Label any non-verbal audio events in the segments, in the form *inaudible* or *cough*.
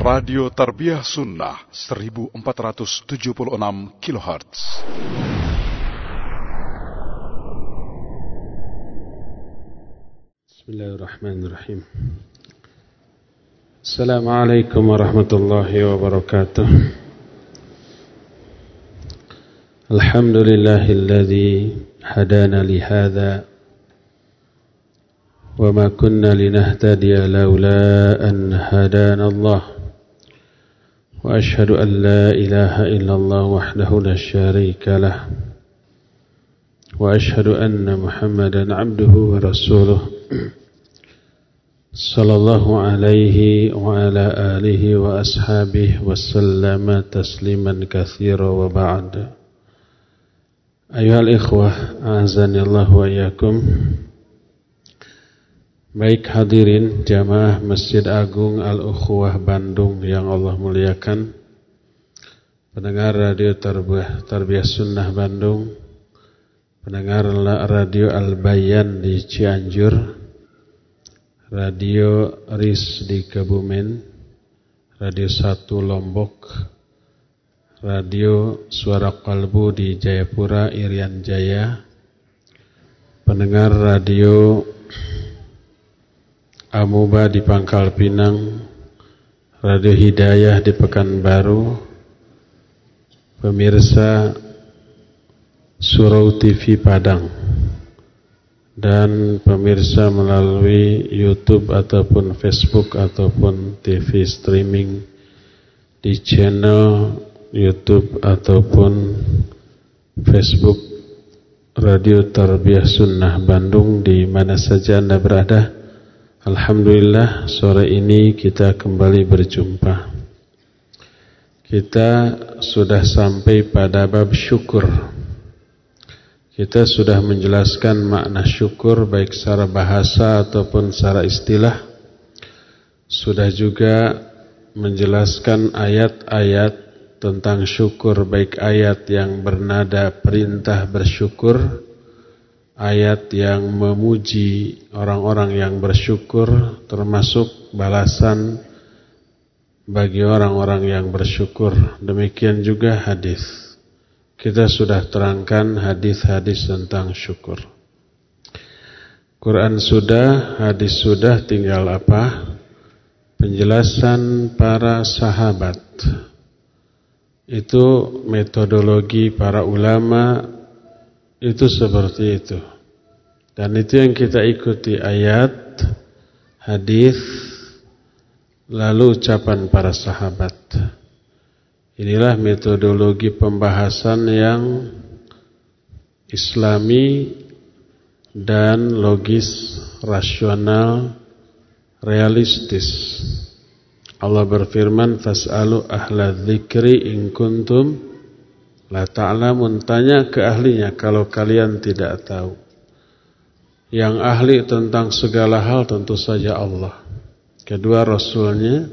Radio Tarbiyah Sunnah 1476 kHz. Bismillahirrahmanirrahim. Assalamualaikum warahmatullahi wabarakatuh. Alhamdulillahilladzi hadana li hadza وما كنا لنهتدي لولا أن هدانا الله وأشهد أن لا إله إلا الله وحده لا شريك له وأشهد أن محمدا عبده ورسوله صلى الله عليه وعلى آله وأصحابه وسلم تسليما كثيرا وبعد. أيها الإخوة أعزني الله وإياكم Baik hadirin jamaah Masjid Agung Al-Ukhuwah Bandung yang Allah muliakan. Pendengar Radio Tarbiyah, Sunnah Bandung. Pendengar Radio Al-Bayan di Cianjur. Radio RIS di Kebumen. Radio 1 Lombok. Radio Suara Kalbu di Jayapura Irian Jaya. Pendengar Radio Amuba di Pangkal Pinang, Radio Hidayah di Pekanbaru, pemirsa Surau TV Padang, dan pemirsa melalui YouTube ataupun Facebook ataupun TV streaming di channel YouTube ataupun Facebook Radio Tarbiyah Sunnah Bandung di mana saja Anda berada. Alhamdulillah sore ini kita kembali berjumpa. Kita sudah sampai pada bab syukur. Kita sudah menjelaskan makna syukur baik secara bahasa ataupun secara istilah. Sudah juga menjelaskan ayat-ayat tentang syukur baik ayat yang bernada perintah bersyukur ayat yang memuji orang-orang yang bersyukur termasuk balasan bagi orang-orang yang bersyukur. Demikian juga hadis. Kita sudah terangkan hadis-hadis tentang syukur. Quran sudah, hadis sudah, tinggal apa? Penjelasan para sahabat. Itu metodologi para ulama itu seperti itu. Dan itu yang kita ikuti ayat, hadis, lalu ucapan para sahabat. Inilah metodologi pembahasan yang islami dan logis, rasional, realistis. Allah berfirman, "Fas'alu ahla dzikri in kuntum la ta'lamun." Tanya ke ahlinya kalau kalian tidak tahu. Yang ahli tentang segala hal tentu saja Allah. Kedua Rasulnya.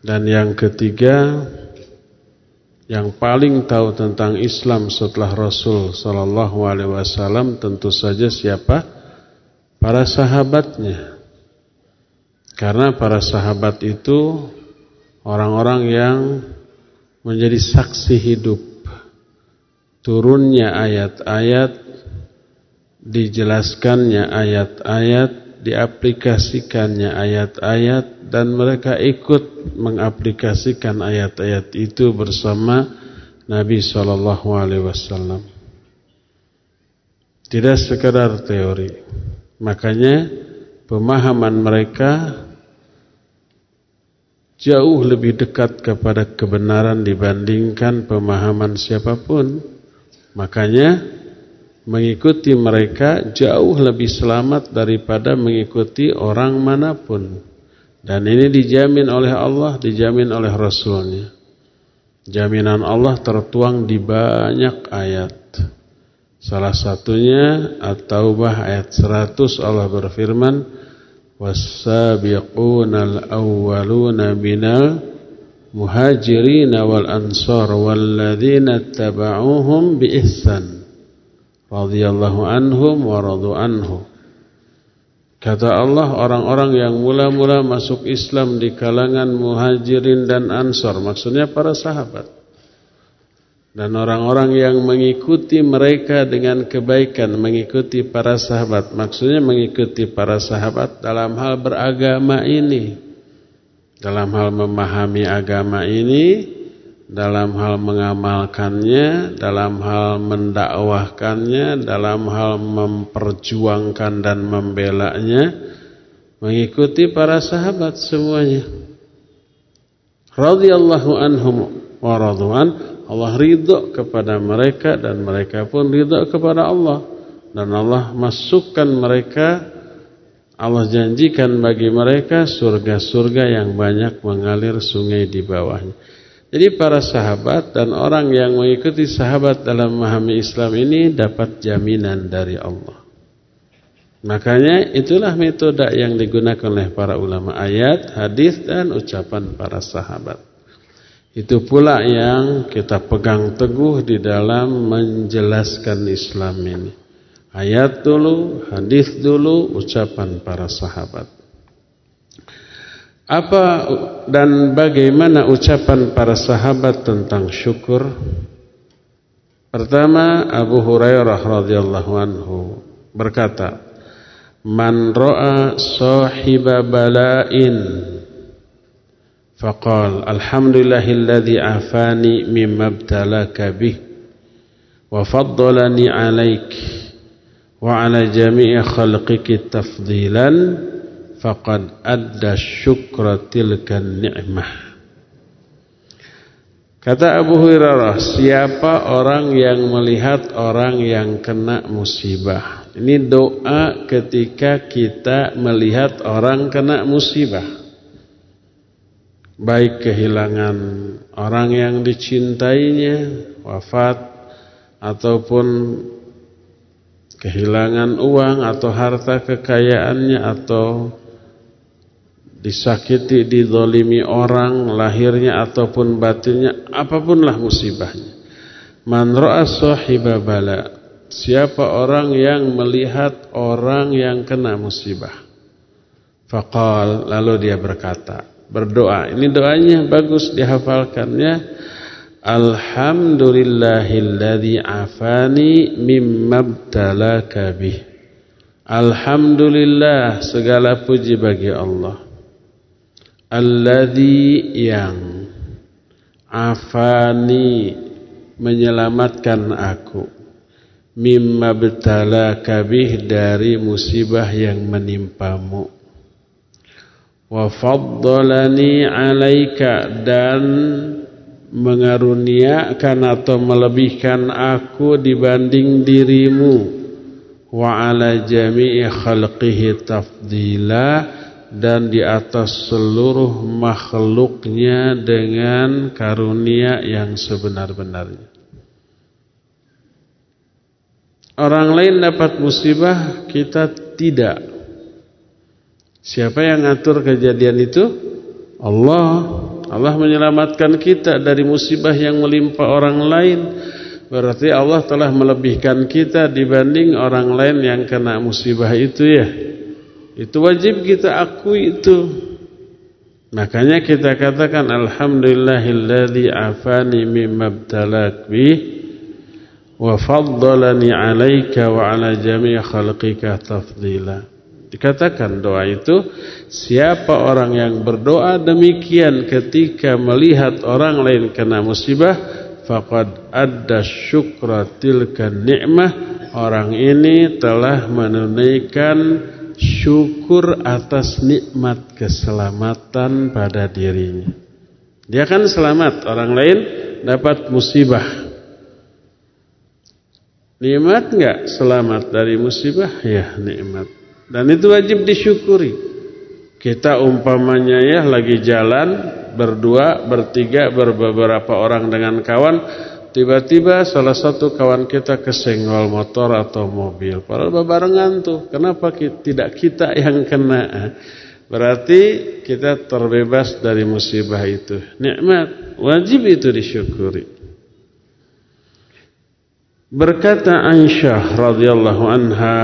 Dan yang ketiga yang paling tahu tentang Islam setelah Rasul Sallallahu Alaihi Wasallam tentu saja siapa? Para sahabatnya. Karena para sahabat itu orang-orang yang menjadi saksi hidup turunnya ayat-ayat dijelaskannya ayat-ayat, diaplikasikannya ayat-ayat dan mereka ikut mengaplikasikan ayat-ayat itu bersama Nabi Shallallahu Alaihi Wasallam. Tidak sekedar teori, makanya pemahaman mereka jauh lebih dekat kepada kebenaran dibandingkan pemahaman siapa pun. Makanya mengikuti mereka jauh lebih selamat daripada mengikuti orang mana pun. Dan ini dijamin oleh Allah, dijamin oleh Rasulnya. Jaminan Allah tertuang di banyak ayat. Salah satunya At-Taubah ayat 100 Allah berfirman, "Was-sabiqunal awwaluna minal muhajirin wal ansar walladzina tabauhum bi ihsan." radhiyallahu anhum wa radu anhu. Kata Allah orang-orang yang mula-mula masuk Islam di kalangan muhajirin dan ansor. Maksudnya para sahabat. Dan orang-orang yang mengikuti mereka dengan kebaikan. Mengikuti para sahabat. Maksudnya mengikuti para sahabat dalam hal beragama ini. Dalam hal memahami agama ini dalam hal mengamalkannya, dalam hal mendakwahkannya, dalam hal memperjuangkan dan membelanya, mengikuti para sahabat semuanya. Radhiyallahu anhum wa radwan, Allah ridho kepada mereka dan mereka pun ridho kepada Allah. Dan Allah masukkan mereka Allah janjikan bagi mereka surga-surga yang banyak mengalir sungai di bawahnya. Jadi para sahabat dan orang yang mengikuti sahabat dalam memahami Islam ini dapat jaminan dari Allah. Makanya itulah metode yang digunakan oleh para ulama ayat, hadis dan ucapan para sahabat. Itu pula yang kita pegang teguh di dalam menjelaskan Islam ini. Ayat dulu, hadis dulu, ucapan para sahabat. Apa dan bagaimana ucapan para sahabat tentang syukur? Pertama Abu Hurairah radhiyallahu anhu berkata, "Man ra'a sahiba bala'in faqal alhamdulillahilladzi afani mimma ibtalaka bih wa faddalani 'alaik 'ala jami'i khalqiki tafdilan" faqad adda syukra tilkan ni'mah. Kata Abu Hurairah, siapa orang yang melihat orang yang kena musibah? Ini doa ketika kita melihat orang kena musibah. Baik kehilangan orang yang dicintainya, wafat, ataupun kehilangan uang atau harta kekayaannya atau disakiti, didolimi orang, lahirnya ataupun batinnya, apapunlah musibahnya. Man ra'a sahiba bala. Siapa orang yang melihat orang yang kena musibah. Faqal, lalu dia berkata, berdoa. Ini doanya bagus dihafalkannya. Alhamdulillahilladzi afani mimma btalaka bih. Alhamdulillah segala puji bagi Allah. Alladhi yang afani menyelamatkan aku. Mimma betala kabih dari musibah yang menimpamu. Wa faddalani alaika dan mengaruniakan atau melebihkan aku dibanding dirimu wa ala jami'i khalqihi tafdila dan di atas seluruh makhluknya dengan karunia yang sebenar-benarnya. Orang lain dapat musibah, kita tidak. Siapa yang ngatur kejadian itu? Allah. Allah menyelamatkan kita dari musibah yang melimpa orang lain. Berarti Allah telah melebihkan kita dibanding orang lain yang kena musibah itu ya. Itu wajib kita akui itu. Makanya kita katakan alhamdulillahilladzi afani mimma ibtalak wa faddalani 'alaika wa 'ala jami' khalqika tafdila. Dikatakan doa itu siapa orang yang berdoa demikian ketika melihat orang lain kena musibah faqad adda syukra tilka ni'mah orang ini telah menunaikan syukur atas nikmat keselamatan pada dirinya. Dia kan selamat, orang lain dapat musibah. Nikmat enggak selamat dari musibah? Ya, nikmat. Dan itu wajib disyukuri. Kita umpamanya ya lagi jalan berdua, bertiga, beberapa orang dengan kawan Tiba-tiba salah satu kawan kita kesenggol motor atau mobil. Padahal barengan tuh. Kenapa tidak kita yang kena? Berarti kita terbebas dari musibah itu. Nikmat. Wajib itu disyukuri. Berkata Aisyah radhiyallahu anha,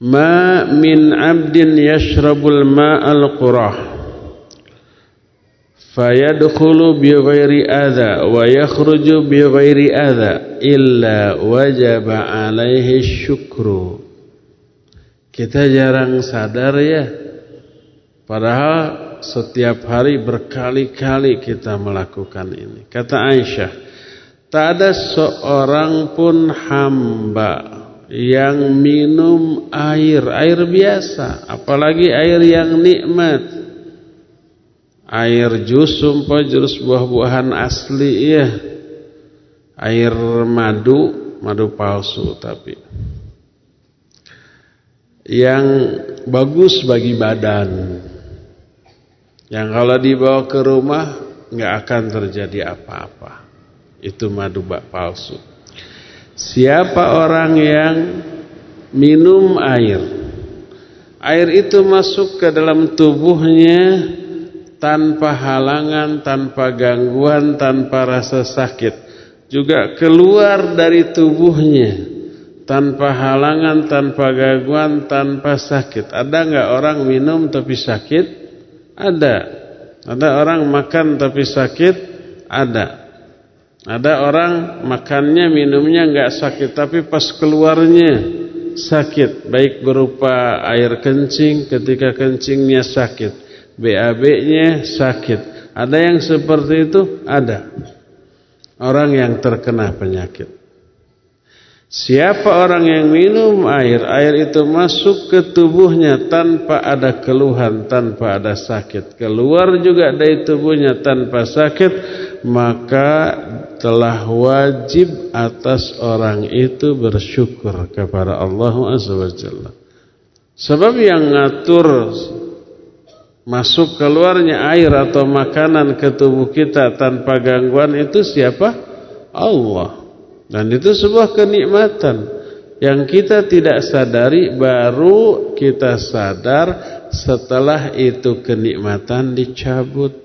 ma min 'abdin yashrabul ma'al qurah. Fayadkhulu bi ghairi adha wa yakhruju bi ghairi adha illa wajaba alaihi syukru. Kita jarang sadar ya. Padahal setiap hari berkali-kali kita melakukan ini. Kata Aisyah tak ada seorang pun hamba yang minum air, air biasa, apalagi air yang nikmat. Air jus sumpah jus buah-buahan asli ya. Air madu, madu palsu tapi yang bagus bagi badan. Yang kalau dibawa ke rumah nggak akan terjadi apa-apa. Itu madu bak palsu. Siapa orang yang minum air? Air itu masuk ke dalam tubuhnya Tanpa halangan, tanpa gangguan, tanpa rasa sakit. Juga keluar dari tubuhnya Tanpa halangan, tanpa gangguan, tanpa sakit. Ada nggak orang minum tapi sakit? Ada. Ada orang makan tapi sakit? Ada ada orang makannya, minumnya nggak sakit, tapi pas keluarnya sakit, baik berupa air kencing ketika kencingnya sakit, BAB-nya sakit. Ada yang seperti itu? Ada. Orang yang terkena penyakit. Siapa orang yang minum air, air itu masuk ke tubuhnya tanpa ada keluhan, tanpa ada sakit. Keluar juga dari tubuhnya tanpa sakit, maka telah wajib atas orang itu bersyukur kepada Allah Azza wa Jalla. Sebab yang ngatur masuk keluarnya air atau makanan ke tubuh kita tanpa gangguan itu siapa? Allah. Dan itu sebuah kenikmatan yang kita tidak sadari baru kita sadar setelah itu kenikmatan dicabut.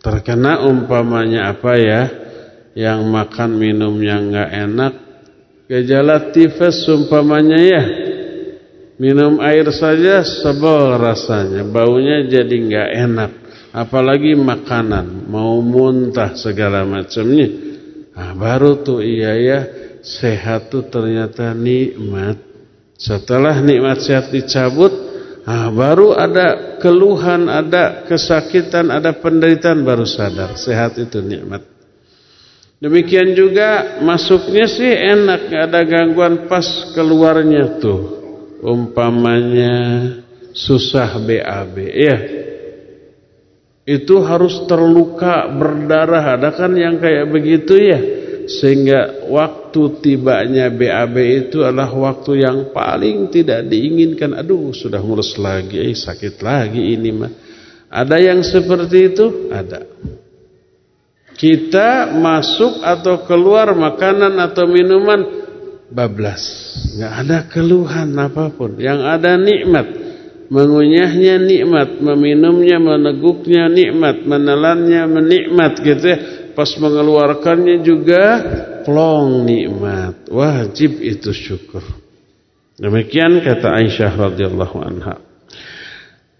Terkena umpamanya apa ya? Yang makan minumnya nggak enak, gejala tifus umpamanya ya. Minum air saja sebel rasanya, baunya jadi nggak enak. Apalagi makanan, mau muntah segala macamnya. Nah, baru tuh iya ya sehat tuh ternyata nikmat. Setelah nikmat sehat dicabut, nah, baru ada keluhan, ada kesakitan, ada penderitaan baru sadar sehat itu nikmat. Demikian juga masuknya sih enak, ada gangguan pas keluarnya tuh. Umpamanya susah BAB, ya itu harus terluka berdarah ada kan yang kayak begitu ya sehingga waktu tibanya BAB itu adalah waktu yang paling tidak diinginkan. Aduh sudah mulus lagi eh, sakit lagi ini mah. Ada yang seperti itu? Ada kita masuk atau keluar makanan atau minuman bablas nggak ada keluhan apa pun yang ada nikmat mengunyahnya nikmat, meminumnya, meneguknya nikmat, menelannya menikmat gitu ya. Pas mengeluarkannya juga plong nikmat. Wajib itu syukur. Demikian kata Aisyah radhiyallahu anha.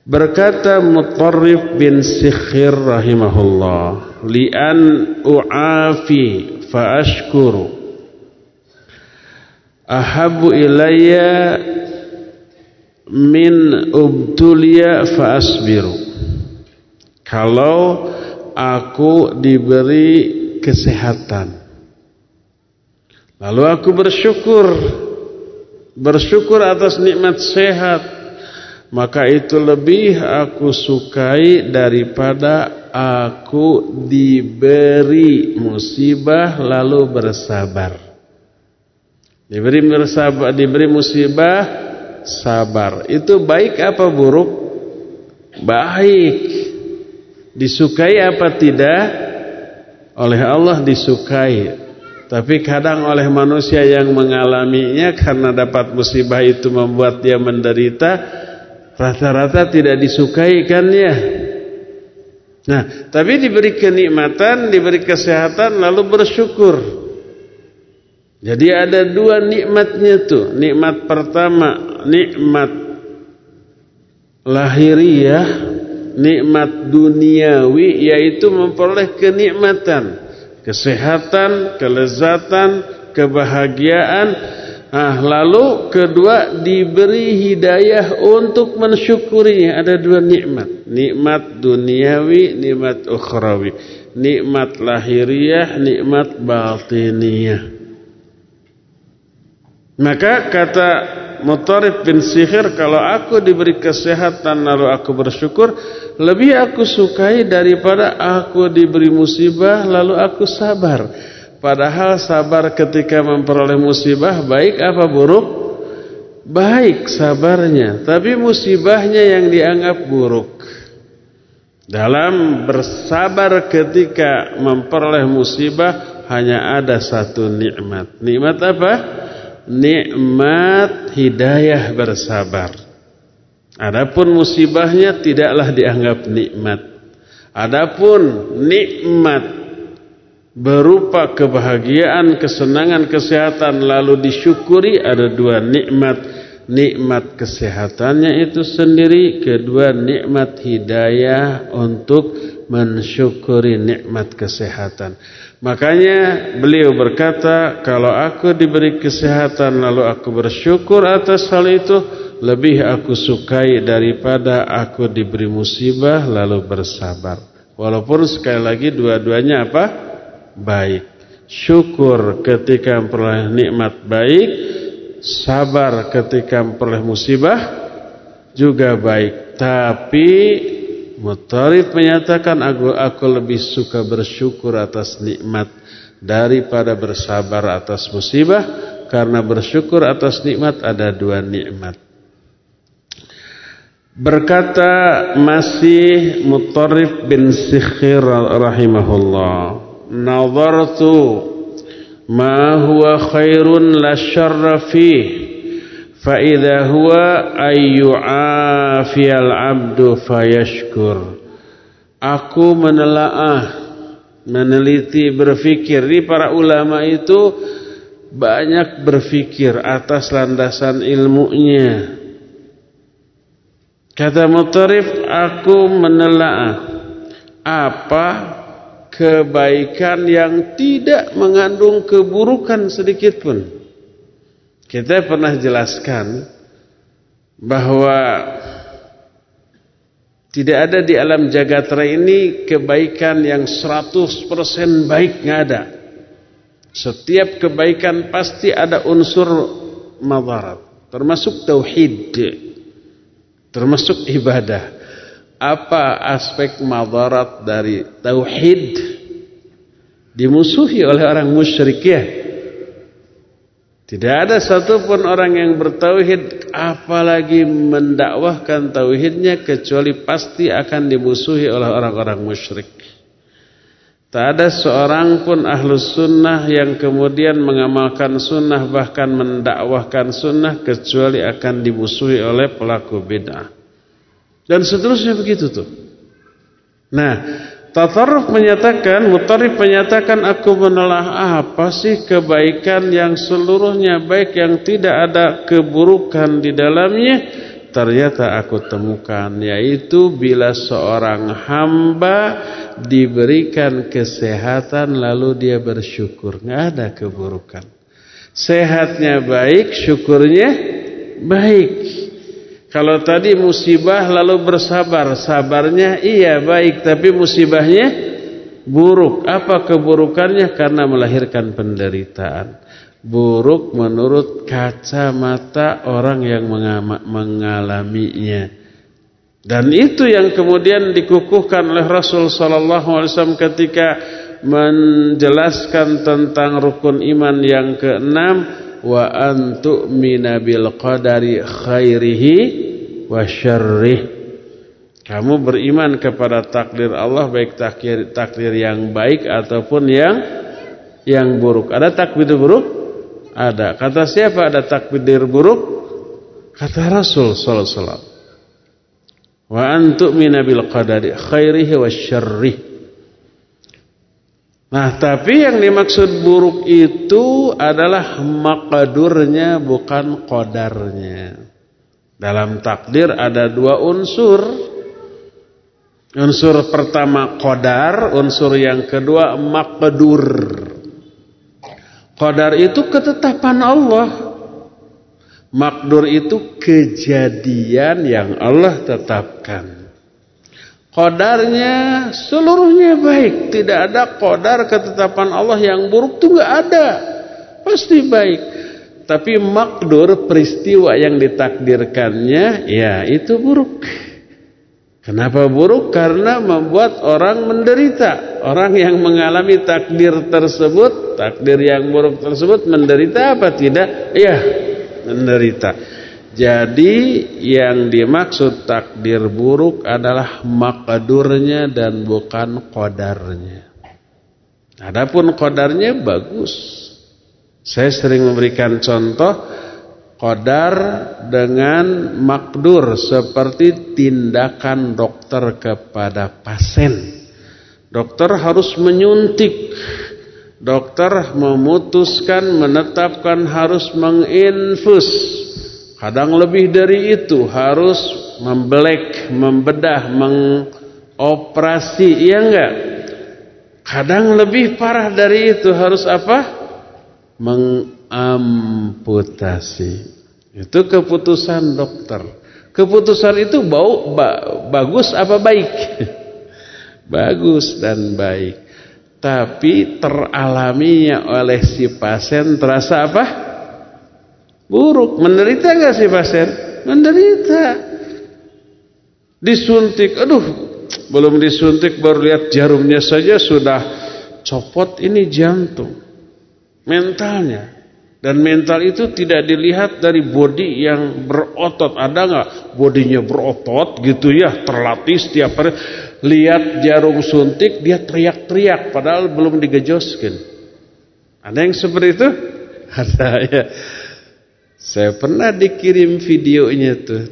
Berkata Mutarrif bin Sikhir rahimahullah, "Li'an u'afi fa ashkuru ahabu ilayya min ubtulia fa asbiru kalau aku diberi kesehatan. Lalu aku bersyukur. Bersyukur atas nikmat sehat maka itu lebih aku sukai daripada aku diberi musibah lalu bersabar diberi bersabar diberi musibah sabar. Itu baik apa buruk? Baik. Disukai apa tidak? Oleh Allah disukai. Tapi kadang oleh manusia yang mengalaminya karena dapat musibah itu membuat dia menderita, rata-rata tidak disukai kan ya. Nah, tapi diberi kenikmatan, diberi kesehatan lalu bersyukur. Jadi ada dua nikmatnya tuh. Nikmat pertama, nikmat lahiriah, nikmat duniawi yaitu memperoleh kenikmatan, kesehatan, kelezatan, kebahagiaan. Ah, lalu kedua diberi hidayah untuk mensyukurinya. Ada dua nikmat, nikmat duniawi, nikmat ukhrawi, nikmat lahiriah, nikmat batiniyah. Maka kata Mutarif bin Sihir kalau aku diberi kesehatan lalu aku bersyukur lebih aku sukai daripada aku diberi musibah lalu aku sabar. Padahal sabar ketika memperoleh musibah baik apa buruk? Baik sabarnya, tapi musibahnya yang dianggap buruk. Dalam bersabar ketika memperoleh musibah hanya ada satu nikmat. Nikmat apa? nikmat hidayah bersabar. Adapun musibahnya tidaklah dianggap nikmat. Adapun nikmat berupa kebahagiaan, kesenangan, kesehatan lalu disyukuri ada dua nikmat. Nikmat kesehatannya itu sendiri, kedua nikmat hidayah untuk mensyukuri nikmat kesehatan. Makanya beliau berkata, kalau aku diberi kesehatan lalu aku bersyukur atas hal itu, lebih aku sukai daripada aku diberi musibah lalu bersabar. Walaupun sekali lagi dua-duanya apa? Baik. Syukur ketika memperoleh nikmat baik, sabar ketika memperoleh musibah juga baik. Tapi Mutarif menyatakan aku, aku lebih suka bersyukur atas nikmat daripada bersabar atas musibah karena bersyukur atas nikmat ada dua nikmat. Berkata masih Mutarif bin Sikhir rahimahullah, "Nazartu ma huwa khairun la syarra fihi فإذا هو أن يعافي العبد فيشكر Aku menelaah, meneliti, berfikir. Di para ulama itu banyak berfikir atas landasan ilmunya. Kata Mutarif, aku menelaah apa kebaikan yang tidak mengandung keburukan sedikit pun. Kita pernah jelaskan bahwa tidak ada di alam jagat raya ini kebaikan yang 100% baik nggak ada. Setiap kebaikan pasti ada unsur madarat, termasuk tauhid, termasuk ibadah. Apa aspek madarat dari tauhid dimusuhi oleh orang musyrik ya? Tidak ada satupun orang yang bertauhid apalagi mendakwahkan tauhidnya kecuali pasti akan dimusuhi oleh orang-orang musyrik. Tak ada seorang pun ahlus sunnah yang kemudian mengamalkan sunnah bahkan mendakwahkan sunnah kecuali akan dimusuhi oleh pelaku bid'ah. Dan seterusnya begitu tuh. Nah, Tatarruf menyatakan, Mutarif menyatakan aku menelaah apa sih kebaikan yang seluruhnya baik yang tidak ada keburukan di dalamnya. Ternyata aku temukan yaitu bila seorang hamba diberikan kesehatan lalu dia bersyukur. Nggak ada keburukan. Sehatnya baik, syukurnya baik. Kalau tadi musibah lalu bersabar, sabarnya iya baik, tapi musibahnya buruk. Apa keburukannya? Karena melahirkan penderitaan. Buruk menurut kacamata orang yang mengalaminya. Dan itu yang kemudian dikukuhkan oleh Rasul sallallahu alaihi wasallam ketika menjelaskan tentang rukun iman yang keenam wa antu'mina bil qadari khairihi wa syarrih. Kamu beriman kepada takdir Allah baik takdir takdir yang baik ataupun yang yang buruk. Ada takdir buruk? Ada. Kata siapa ada takdir buruk? Kata Rasul sallallahu alaihi wasallam. Wa antu'mina bil qadari khairihi wa syarrih. Nah, tapi yang dimaksud buruk itu adalah makadurnya bukan kodarnya. Dalam takdir ada dua unsur. Unsur pertama kodar, unsur yang kedua makadur. Kodar itu ketetapan Allah. Makdur itu kejadian yang Allah tetapkan. Kodarnya seluruhnya baik. Tidak ada kodar ketetapan Allah yang buruk itu nggak ada. Pasti baik. Tapi makdur peristiwa yang ditakdirkannya ya itu buruk. Kenapa buruk? Karena membuat orang menderita. Orang yang mengalami takdir tersebut, takdir yang buruk tersebut menderita apa tidak? Ya, menderita. Jadi yang dimaksud takdir buruk adalah makadurnya dan bukan kodarnya. Adapun kodarnya bagus. Saya sering memberikan contoh kodar dengan makdur seperti tindakan dokter kepada pasien. Dokter harus menyuntik. Dokter memutuskan, menetapkan harus menginfus Kadang lebih dari itu harus membelek, membedah, mengoperasi, iya enggak? Kadang lebih parah dari itu harus apa? Mengamputasi. Itu keputusan dokter. Keputusan itu bau ba, bagus apa baik? *laughs* bagus dan baik. Tapi teralaminya oleh si pasien terasa apa? Buruk. Menderita nggak sih pasien? Menderita. Disuntik. Aduh, belum disuntik baru lihat jarumnya saja sudah copot ini jantung. Mentalnya. Dan mental itu tidak dilihat dari body yang berotot. Ada nggak bodinya berotot gitu ya, terlatih setiap hari. Lihat jarum suntik dia teriak-teriak padahal belum digejoskan. Ada yang seperti itu? *laughs* Ada ya. Saya pernah dikirim videonya tuh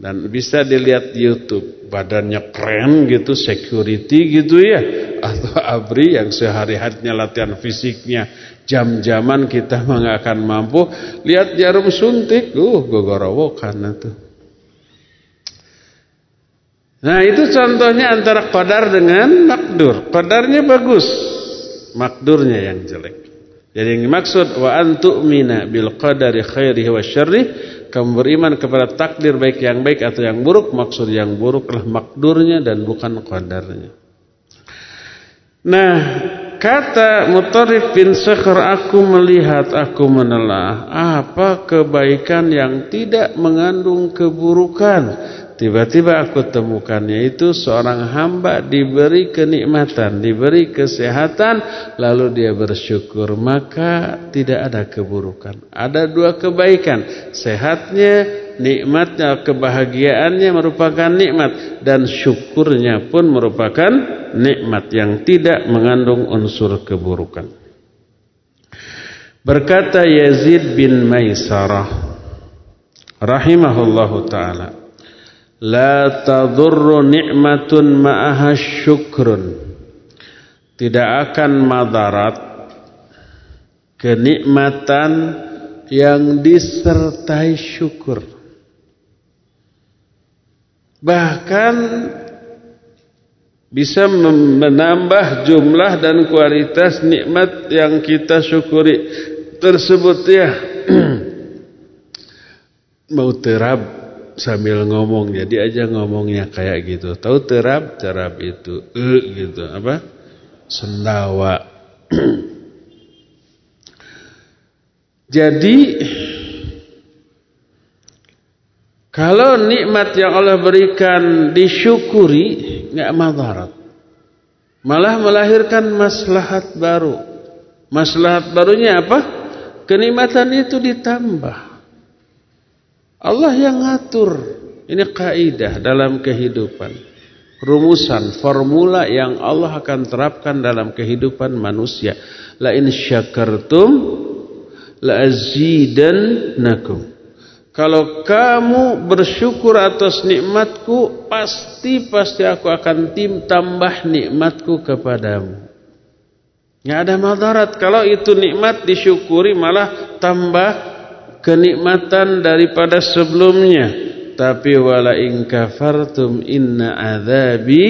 dan bisa dilihat di YouTube. Badannya keren gitu, security gitu ya. Atau abri yang sehari-harinya latihan fisiknya jam-jaman kita nggak akan mampu. Lihat jarum suntik, uh gogorowokan tuh. Nah itu contohnya antara qadar dengan makdur. Qadarnya bagus, makdurnya yang jelek. Jadi yang dimaksud wa antu'mina bil qadari khairihi wa syarrih kamu beriman kepada takdir baik yang baik atau yang buruk maksud yang buruk adalah makdurnya dan bukan qadarnya. Nah, kata Mutarif bin Sakhr aku melihat aku menelah apa kebaikan yang tidak mengandung keburukan Tiba-tiba aku temukannya itu seorang hamba diberi kenikmatan, diberi kesehatan, lalu dia bersyukur, maka tidak ada keburukan. Ada dua kebaikan, sehatnya, nikmatnya, kebahagiaannya merupakan nikmat dan syukurnya pun merupakan nikmat yang tidak mengandung unsur keburukan. Berkata Yazid bin Maisarah rahimahullahu taala La tadurru ni'matun ma'aha syukrun. Tidak akan madarat kenikmatan yang disertai syukur. Bahkan bisa menambah jumlah dan kualitas nikmat yang kita syukuri tersebut ya. *clears throat* Mau terab sambil ngomong. Jadi aja ngomongnya kayak gitu. Tahu terap? Terap itu. E gitu. Apa? Sendawa. *clears throat* Jadi kalau nikmat yang Allah berikan disyukuri nggak madarat. Malah melahirkan maslahat baru. Maslahat barunya apa? Kenikmatan itu ditambah Allah yang ngatur. Ini kaidah dalam kehidupan. Rumusan, formula yang Allah akan terapkan dalam kehidupan manusia. La in syakartum la azidannakum. Kalau kamu bersyukur atas nikmatku, pasti pasti aku akan tim tambah nikmatku kepadamu. Nggak ada madarat. Kalau itu nikmat disyukuri malah tambah kenikmatan daripada sebelumnya. Tapi wala in kafartum inna adzabi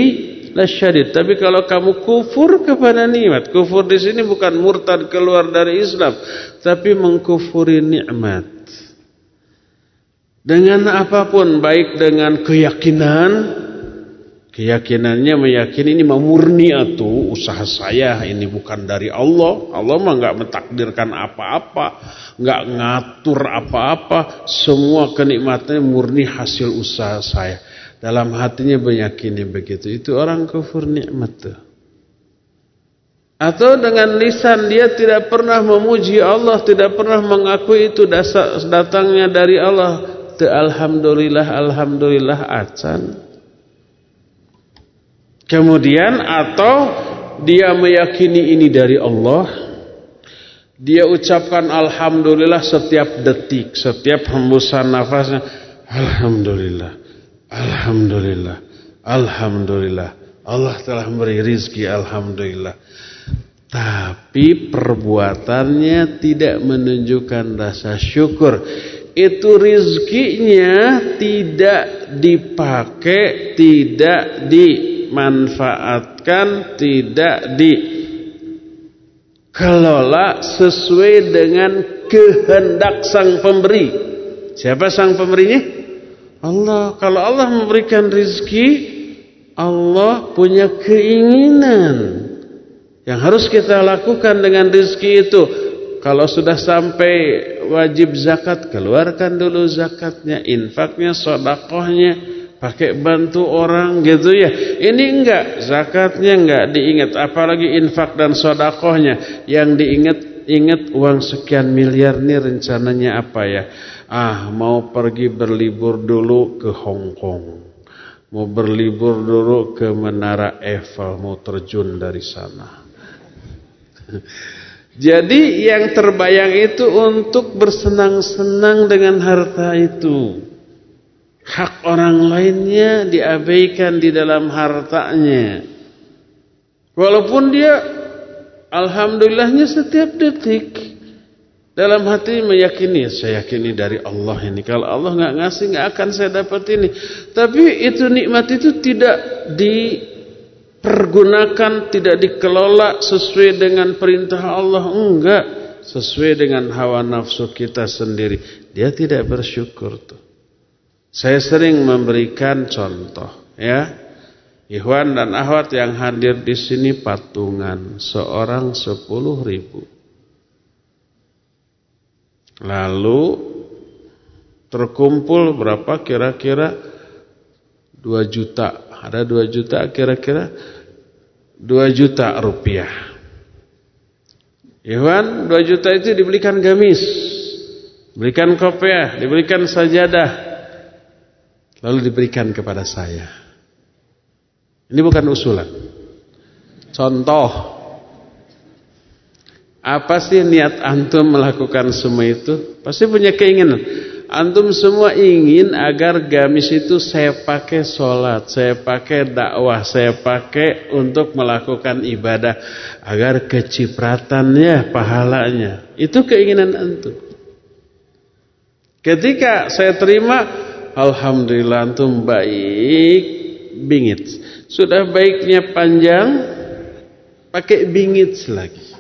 lasyadid. Tapi kalau kamu kufur kepada nikmat, kufur di sini bukan murtad keluar dari Islam, tapi mengkufuri nikmat. Dengan apa pun, baik dengan keyakinan, keyakinannya meyakini ini murni atau usaha saya ini bukan dari Allah. Allah mah nggak mentakdirkan apa-apa, nggak ngatur apa-apa. Semua kenikmatannya murni hasil usaha saya. Dalam hatinya meyakini begitu. Itu orang kufur nikmat tuh. Atau dengan lisan dia tidak pernah memuji Allah, tidak pernah mengakui itu dasar datangnya dari Allah alhamdulillah alhamdulillah acan kemudian atau dia meyakini ini dari Allah dia ucapkan alhamdulillah setiap detik setiap hembusan nafasnya alhamdulillah alhamdulillah alhamdulillah Allah telah memberi rizki alhamdulillah. Tapi perbuatannya tidak menunjukkan rasa syukur. Itu rizkinya tidak dipakai, tidak dimanfaatkan, tidak dikelola sesuai dengan kehendak sang pemberi. Siapa sang pemberinya? Allah. Kalau Allah memberikan rizki, Allah punya keinginan. Yang harus kita lakukan dengan rizki itu kalau sudah sampai wajib zakat, keluarkan dulu zakatnya, infaknya, sodakohnya, pakai bantu orang gitu ya. Ini enggak, zakatnya enggak diingat, apalagi infak dan sodakohnya. Yang diingat, ingat uang sekian miliar ini rencananya apa ya? Ah, mau pergi berlibur dulu ke Hong Kong. Mau berlibur dulu ke Menara Eiffel, mau terjun dari sana. *laughs* Jadi yang terbayang itu untuk bersenang-senang dengan harta itu. Hak orang lainnya diabaikan di dalam hartanya. Walaupun dia alhamdulillahnya setiap detik dalam hati meyakini saya yakini dari Allah ini. Kalau Allah nggak ngasih nggak akan saya dapat ini. Tapi itu nikmat itu tidak di pergunakan tidak dikelola sesuai dengan perintah Allah enggak sesuai dengan hawa nafsu kita sendiri dia tidak bersyukur tuh saya sering memberikan contoh ya. Ikhwan dan ahwat yang hadir di sini patungan seorang sepuluh ribu. Lalu terkumpul berapa kira-kira? dua juta. Ada 2 juta kira-kira? 2 juta rupiah. Iwan 2 juta itu dibelikan gamis, dibelikan kopiah, dibelikan sajadah, lalu diberikan kepada saya. Ini bukan usulan. Contoh. Apa sih niat antum melakukan semua itu? Pasti punya keinginan. Antum semua ingin agar gamis itu saya pakai sholat, saya pakai dakwah, saya pakai untuk melakukan ibadah. Agar kecipratannya, pahalanya. Itu keinginan antum. Ketika saya terima, Alhamdulillah antum baik, bingit. Sudah baiknya panjang, pakai bingit lagi.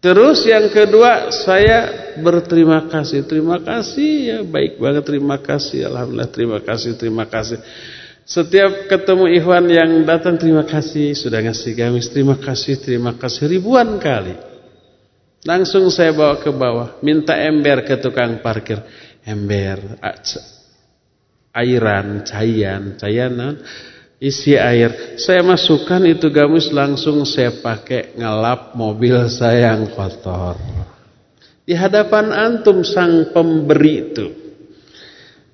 Terus yang kedua saya berterima kasih. Terima kasih ya baik banget terima kasih. Alhamdulillah terima kasih terima kasih. Setiap ketemu Ikhwan yang datang terima kasih sudah ngasih gamis terima kasih terima kasih ribuan kali. Langsung saya bawa ke bawah minta ember ke tukang parkir ember airan cayan cayanan isi air. Saya masukkan itu gamis langsung saya pakai ngelap mobil saya yang kotor. Di hadapan antum sang pemberi itu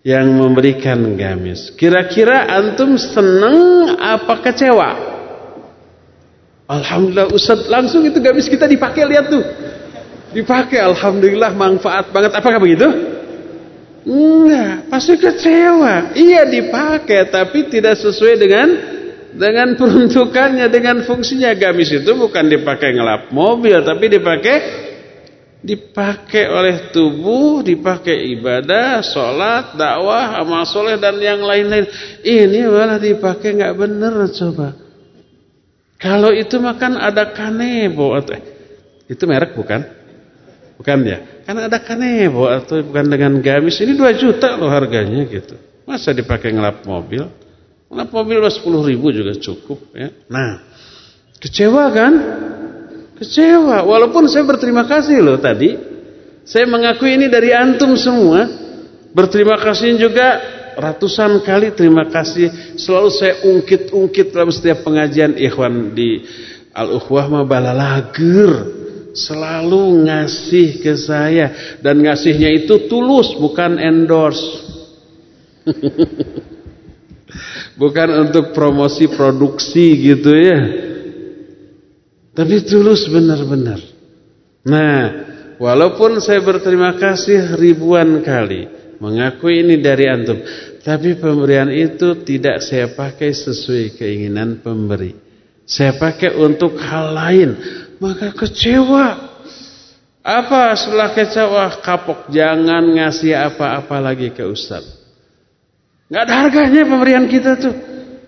yang memberikan gamis. Kira-kira antum senang apa kecewa? Alhamdulillah Ustaz langsung itu gamis kita dipakai lihat tuh. Dipakai Alhamdulillah manfaat banget. Apakah begitu? Enggak, pasti kecewa. Iya dipakai tapi tidak sesuai dengan dengan peruntukannya, dengan fungsinya. Gamis itu bukan dipakai ngelap mobil, tapi dipakai dipakai oleh tubuh, dipakai ibadah, sholat, dakwah, amal soleh dan yang lain-lain. Ini malah dipakai nggak bener coba. Kalau itu makan ada kanebo itu merek bukan? Bukan ya? Karena ada kanebo atau bukan dengan gamis. Ini 2 juta loh harganya gitu. Masa dipakai ngelap mobil? Ngelap mobil 10 ribu juga cukup ya. Nah, kecewa kan? Kecewa. Walaupun saya berterima kasih loh tadi. Saya mengakui ini dari antum semua. Berterima kasih juga ratusan kali terima kasih. Selalu saya ungkit-ungkit dalam setiap pengajian ikhwan di Al-Ukhwah Mabalalager. Selalu ngasih ke saya. Dan ngasihnya itu tulus bukan endorse. *laughs* bukan untuk promosi produksi gitu ya. Tapi tulus benar-benar. Nah, walaupun saya berterima kasih ribuan kali mengakui ini dari antum, tapi pemberian itu tidak saya pakai sesuai keinginan pemberi. Saya pakai untuk hal lain, maka kecewa. Apa setelah kecewa kapok jangan ngasih apa-apa lagi ke ustaz. Nggak ada harganya pemberian kita tuh.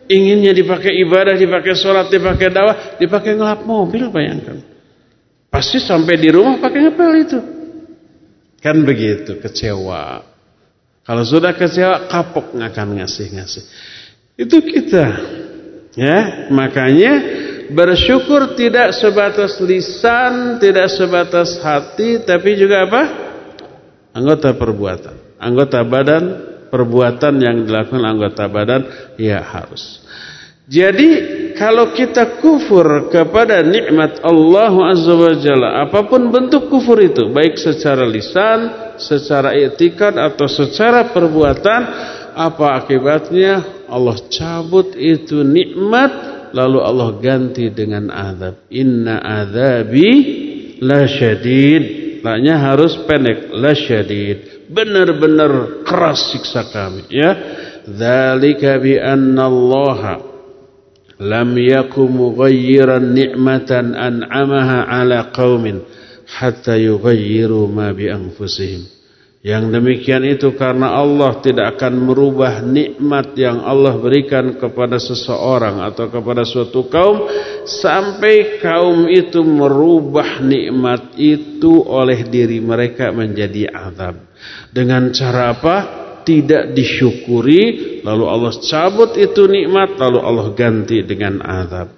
Inginnya dipakai ibadah, dipakai sholat, dipakai dakwah, dipakai ngelap mobil, bayangkan. Pasti sampai di rumah pakai ngepel itu. Kan begitu, kecewa. Kalau sudah kecewa, kapok nggak akan ngasih-ngasih. Itu kita. Ya, makanya bersyukur tidak sebatas lisan, tidak sebatas hati, tapi juga apa? Anggota perbuatan, anggota badan, perbuatan yang dilakukan anggota badan ya harus. Jadi kalau kita kufur kepada nikmat Allah Azza wa Jalla, apa pun bentuk kufur itu, baik secara lisan, secara etikad atau secara perbuatan, apa akibatnya? Allah cabut itu nikmat lalu Allah ganti dengan azab. Inna azabi la syadid. Laknya harus pendek, la syadid benar-benar keras siksa kami ya dzalika bi anna Allah lam yakum mughayyiran ni'matan an'amaha ala qaumin hatta yughayyiru ma bi anfusihim yang demikian itu karena Allah tidak akan merubah nikmat yang Allah berikan kepada seseorang atau kepada suatu kaum sampai kaum itu merubah nikmat itu oleh diri mereka menjadi azab. Dengan cara apa? Tidak disyukuri, lalu Allah cabut itu nikmat, lalu Allah ganti dengan azab.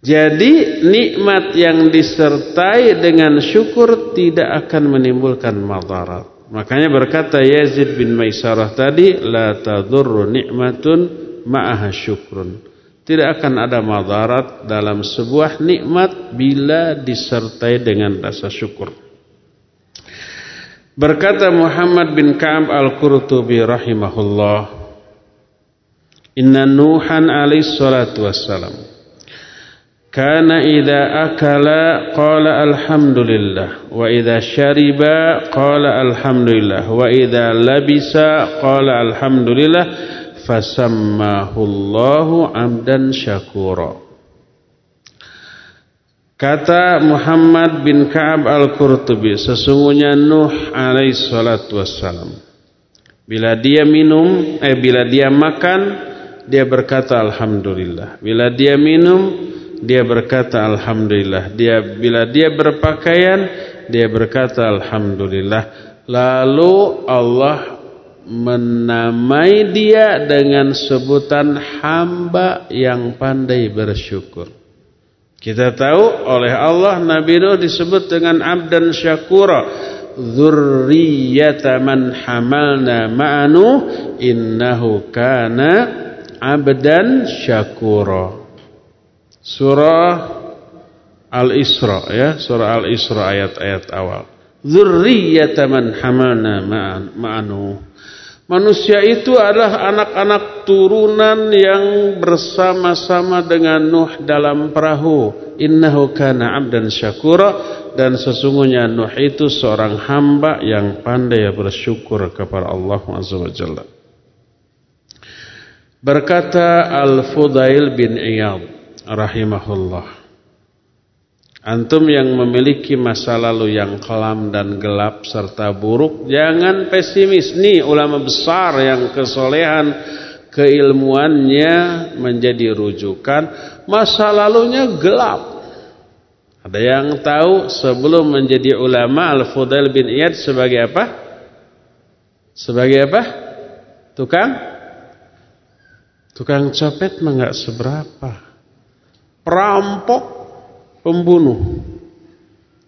Jadi nikmat yang disertai dengan syukur tidak akan menimbulkan madarat. Makanya berkata Yazid bin Maisarah tadi, la tadurru nikmatun ma'aha syukrun. Tidak akan ada madarat dalam sebuah nikmat bila disertai dengan rasa syukur. Berkata Muhammad bin Ka'ab al-Qurtubi rahimahullah, Inna Nuhan alaihi salatu wassalam Kana idza akala qala alhamdulillah. Wa idza syariba qala alhamdulillah. Wa idza labisa qala alhamdulillah. Fasammahu Allahu amdan syakura. Kata Muhammad bin Ka'ab Al-Qurtubi sesungguhnya Nuh alaihi salatu wassalam bila dia minum eh bila dia makan dia berkata alhamdulillah. Bila dia minum dia berkata alhamdulillah. Dia bila dia berpakaian, dia berkata alhamdulillah. Lalu Allah menamai dia dengan sebutan hamba yang pandai bersyukur. Kita tahu oleh Allah Nabi Nuh disebut dengan abdan syakura. Dzurriyyata man hamalna ma'anu innahu kana abdan syakura. Surah Al-Isra ya, surah Al-Isra ayat-ayat awal. Dzurriyyata man hamalna ma'anu. Manusia itu adalah anak-anak turunan yang bersama-sama dengan Nuh dalam perahu. Innahu kana 'abdan syakura dan sesungguhnya Nuh itu seorang hamba yang pandai bersyukur kepada Allah Azza wa. Berkata Al-Fudail bin Iyad rahimahullah. Antum yang memiliki masa lalu yang kelam dan gelap serta buruk, jangan pesimis. Nih ulama besar yang kesolehan keilmuannya menjadi rujukan, masa lalunya gelap. Ada yang tahu sebelum menjadi ulama Al-Fudail bin Iyad sebagai apa? Sebagai apa? Tukang? Tukang copet mah seberapa. Perampok pembunuh.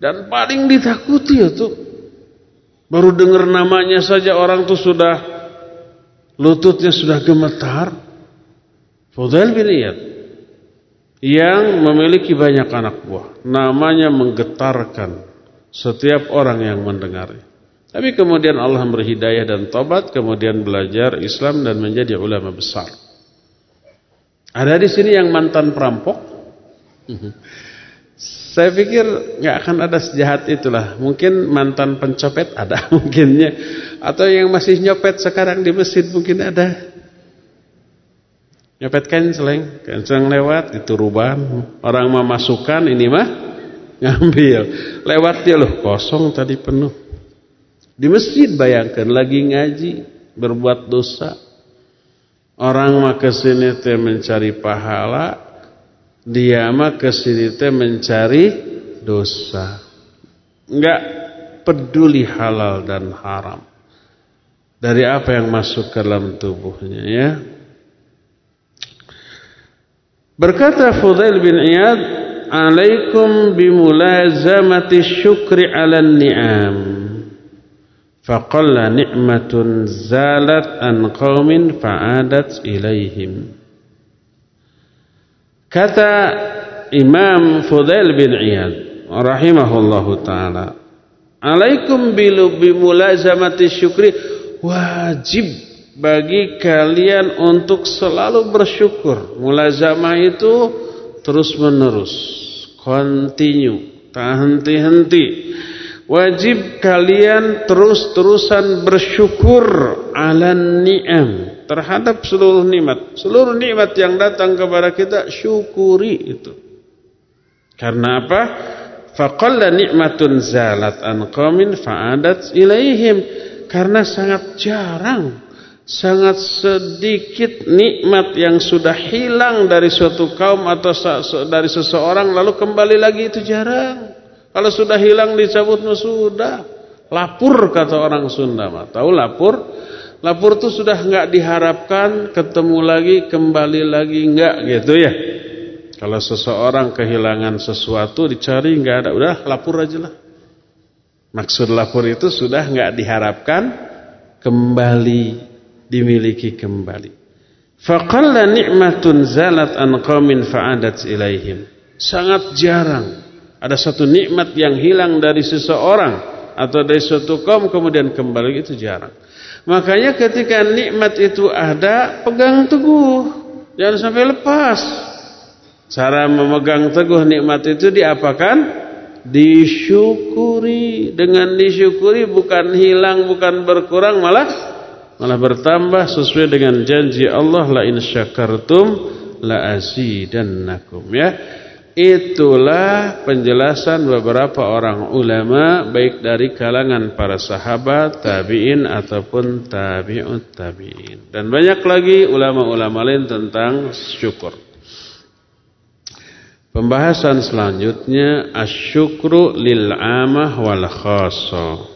Dan paling ditakuti itu baru dengar namanya saja orang tuh sudah lututnya sudah gemetar. Fudail bin Iyad yang memiliki banyak anak buah, namanya menggetarkan setiap orang yang mendengarnya. Tapi kemudian Allah memberi hidayah dan tobat, kemudian belajar Islam dan menjadi ulama besar. Ada di sini yang mantan perampok. Saya pikir nggak akan ada sejahat itulah. Mungkin mantan pencopet ada *laughs* mungkinnya. Atau yang masih nyopet sekarang di masjid mungkin ada. Nyopet kenceleng, kenceleng lewat itu ruban. Orang mau masukkan ini mah ngambil. Lewat dia loh kosong tadi penuh. Di masjid bayangkan lagi ngaji berbuat dosa. Orang mah ke sini teh mencari pahala, dia mah ke sini teh mencari dosa. Enggak peduli halal dan haram. Dari apa yang masuk ke dalam tubuhnya ya. Berkata Fudail bin Iyad, "Alaikum bimulazamati syukri 'ala ni'am." Faqalla ni'matun zalat an qaumin fa'adat ilaihim. Kata Imam Fudail bin Iyad rahimahullahu taala, "Alaikum bilu bimulazamati syukri wajib bagi kalian untuk selalu bersyukur. Mulazamah itu terus-menerus, continue, tak henti-henti. Wajib kalian terus-terusan bersyukur ala ni'am terhadap seluruh nikmat. Seluruh nikmat yang datang kepada kita syukuri itu. Karena apa? Faqalla nikmatun zalat an qaumin fa'adat ilaihim. Karena sangat jarang, sangat sedikit nikmat yang sudah hilang dari suatu kaum atau dari seseorang lalu kembali lagi itu jarang. Kalau sudah hilang dicabut sudah. Lapur kata orang Sunda mah. Tahu lapur? Lapor itu sudah nggak diharapkan ketemu lagi, kembali lagi nggak gitu ya. Kalau seseorang kehilangan sesuatu dicari nggak ada, udah lapor aja lah. Maksud lapor itu sudah nggak diharapkan kembali dimiliki kembali. Faqalla ni'matun zalat an qaumin fa'adat ilaihim. Sangat jarang ada satu nikmat yang hilang dari seseorang atau dari suatu kaum kemudian kembali itu jarang. Makanya ketika nikmat itu ada, pegang teguh. Jangan sampai lepas. Cara memegang teguh nikmat itu diapakan? Disyukuri. Dengan disyukuri bukan hilang, bukan berkurang, malah malah bertambah sesuai dengan janji Allah la in syakartum la azidannakum ya. Itulah penjelasan beberapa orang ulama baik dari kalangan para sahabat, tabi'in ataupun tabi'ut tabi'in. Dan banyak lagi ulama-ulama lain tentang syukur. Pembahasan selanjutnya asyukru lil amah wal khasa.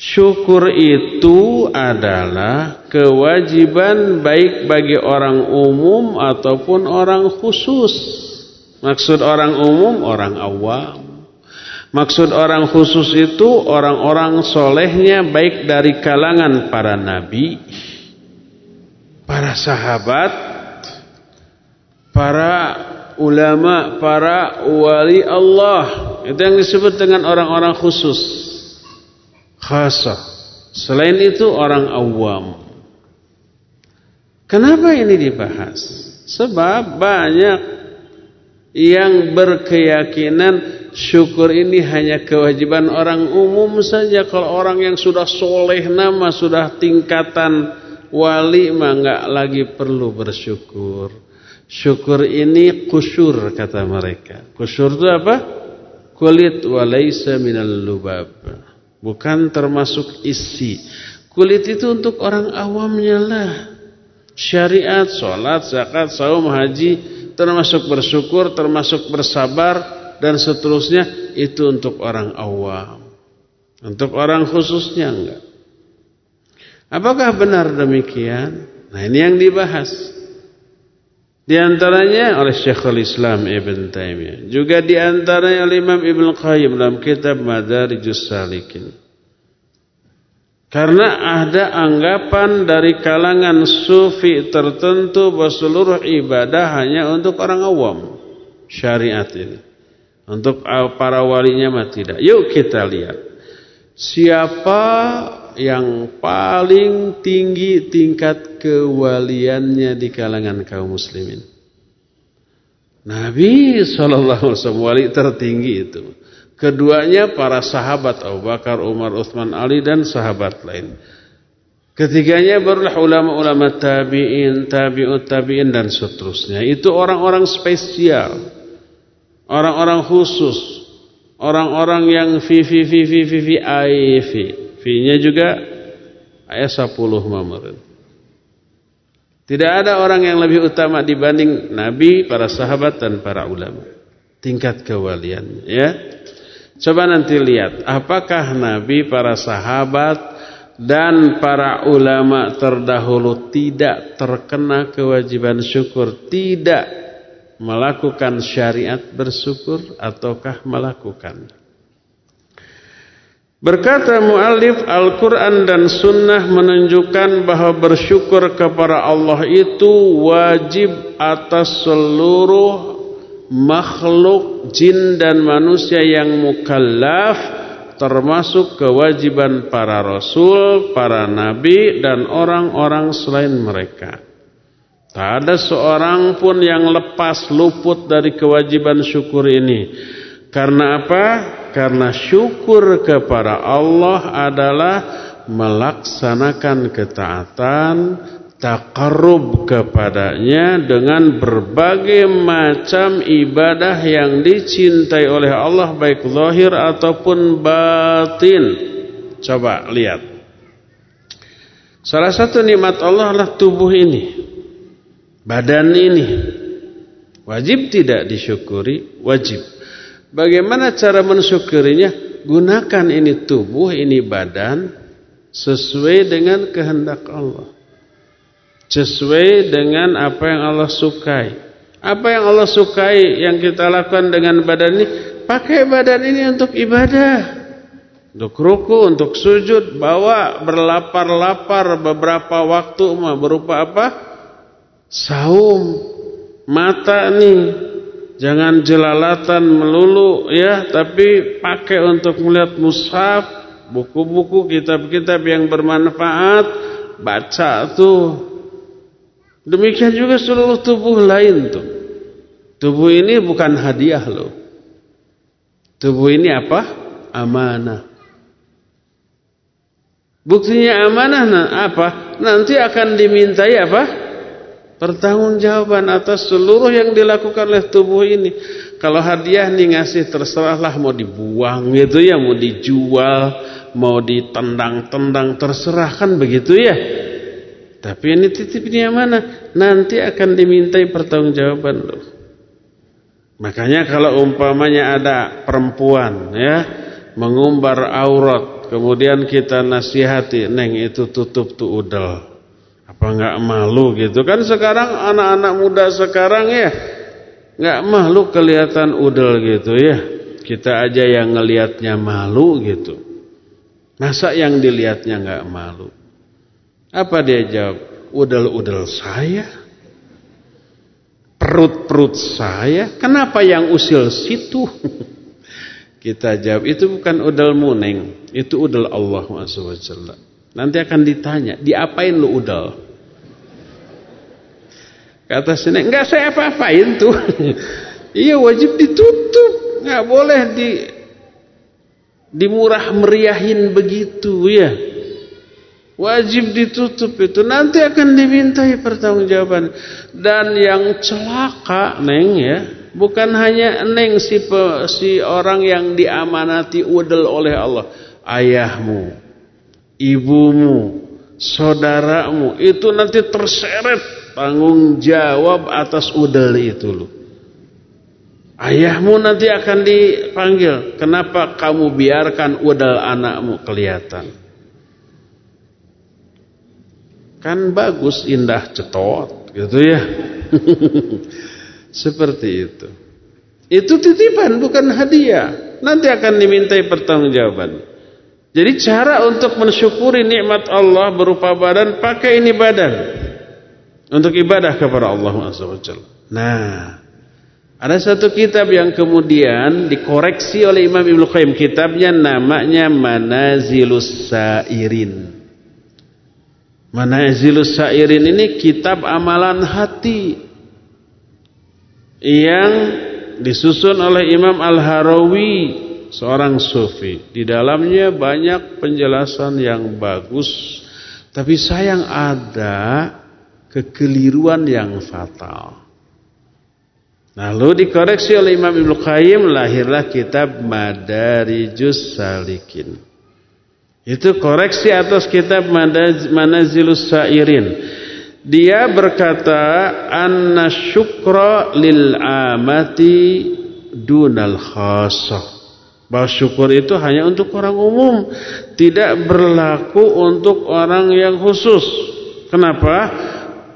Syukur itu adalah kewajiban baik bagi orang umum ataupun orang khusus. Maksud orang umum, orang awam. Maksud orang khusus itu orang-orang solehnya baik dari kalangan para nabi, para sahabat, para ulama, para wali Allah. Itu yang disebut dengan orang-orang khusus. Khasa. Selain itu orang awam. Kenapa ini dibahas? Sebab banyak yang berkeyakinan syukur ini hanya kewajiban orang umum saja. Kalau orang yang sudah soleh nama, sudah tingkatan wali mah nggak lagi perlu bersyukur. Syukur ini kusur kata mereka. Kusur itu apa? Kulit walaysa minal lubab. Bukan termasuk isi. Kulit itu untuk orang awamnya lah. Syariat, sholat, zakat, saum, haji, termasuk bersyukur, termasuk bersabar, dan seterusnya itu untuk orang awam. Untuk orang khususnya enggak. Apakah benar demikian? Nah ini yang dibahas. Di antaranya oleh Syekhul Islam Ibn Taimiyah. Juga di antaranya oleh Imam Ibn Qayyim dalam kitab Madarijus Salikin. Karena ada anggapan dari kalangan sufi tertentu bahwa seluruh ibadah hanya untuk orang awam. Syariat ini. Untuk para walinya mah tidak. Yuk kita lihat. Siapa yang paling tinggi tingkat kewaliannya di kalangan kaum muslimin. Nabi SAW wali tertinggi itu. Keduanya para sahabat Abu Bakar, Umar, Uthman, Ali dan sahabat lain. Ketiganya barulah ulama-ulama tabi'in, tabi'ut tabi'in dan seterusnya. Itu orang-orang spesial. Orang-orang khusus. Orang-orang yang fi fi fi fi fi fi fi. Fi-nya juga ayat 10 mamarin. Tidak ada orang yang lebih utama dibanding Nabi, para sahabat dan para ulama. Tingkat kewalian, ya. Coba nanti lihat apakah Nabi, para sahabat dan para ulama terdahulu tidak terkena kewajiban syukur, tidak melakukan syariat bersyukur ataukah melakukan? Berkata muallif Al-Quran dan Sunnah menunjukkan bahwa bersyukur kepada Allah itu wajib atas seluruh makhluk jin dan manusia yang mukallaf termasuk kewajiban para rasul, para nabi dan orang-orang selain mereka. Tak ada seorang pun yang lepas luput dari kewajiban syukur ini. Karena apa? Karena syukur kepada Allah adalah melaksanakan ketaatan, takarub kepadanya dengan berbagai macam ibadah yang dicintai oleh Allah baik zahir ataupun batin. Coba lihat. Salah satu nikmat Allah adalah tubuh ini. Badan ini. Wajib tidak disyukuri? Wajib. Bagaimana cara mensyukurinya? Gunakan ini tubuh, ini badan sesuai dengan kehendak Allah. Sesuai dengan apa yang Allah sukai. Apa yang Allah sukai yang kita lakukan dengan badan ini, pakai badan ini untuk ibadah. Untuk ruku, untuk sujud, bawa berlapar-lapar beberapa waktu berupa apa? Saum. Mata nih Jangan jelalatan melulu ya, tapi pakai untuk melihat mushaf, buku-buku, kitab-kitab yang bermanfaat, baca tuh. Demikian juga seluruh tubuh lain tuh. Tubuh ini bukan hadiah loh. Tubuh ini apa? Amanah. Buktinya amanah nah, apa? Nanti akan dimintai apa? Pertanggungjawaban atas seluruh yang dilakukan oleh tubuh ini. Kalau hadiah nih ngasih terserahlah mau dibuang gitu ya, mau dijual, mau ditendang-tendang terserah kan begitu ya. Tapi ini titipnya mana? Nanti akan dimintai pertanggungjawaban loh. Makanya kalau umpamanya ada perempuan ya mengumbar aurat, kemudian kita nasihati, "Neng itu tutup tuh udel." Apa nggak malu gitu kan sekarang anak-anak muda sekarang ya nggak malu kelihatan udel gitu ya. Kita aja yang ngelihatnya malu gitu. Masa yang dilihatnya nggak malu? Apa dia jawab? Udel-udel saya. Perut-perut saya. Kenapa yang usil situ? *laughs* Kita jawab itu bukan udel muneng, itu udel Allah SWT. Nanti akan ditanya, diapain lu udel? Kata sini, enggak saya apa-apain tuh. *laughs* iya wajib ditutup, enggak boleh di dimurah meriahin begitu ya. Wajib ditutup itu nanti akan dimintai pertanggungjawaban. Dan yang celaka, Neng ya, bukan hanya Neng si pe, si orang yang diamanati udel oleh Allah, ayahmu, ibumu, saudaramu itu nanti terseret tanggung jawab atas udel itu loh. Ayahmu nanti akan dipanggil. Kenapa kamu biarkan udel anakmu kelihatan? Kan bagus, indah, cetot, gitu ya. *laughs* Seperti itu. Itu titipan, bukan hadiah. Nanti akan dimintai pertanggungjawaban. Jadi cara untuk mensyukuri nikmat Allah berupa badan, pakai ini badan. Untuk ibadah kepada Allah SWT. Nah, ada satu kitab yang kemudian dikoreksi oleh Imam Ibnu Qayyim. Kitabnya namanya Manazilus Sairin. Manazilus Sairin ini kitab amalan hati yang disusun oleh Imam Al-Harawi seorang sufi. Di dalamnya banyak penjelasan yang bagus, tapi sayang ada kekeliruan yang fatal. Lalu dikoreksi oleh Imam Ibnu Qayyim lahirlah kitab Madarijus Salikin. Itu koreksi atas kitab Manazilus Sairin. Dia berkata anna syukra lil amati dunal khasah. Bahwa syukur itu hanya untuk orang umum, tidak berlaku untuk orang yang khusus. Kenapa?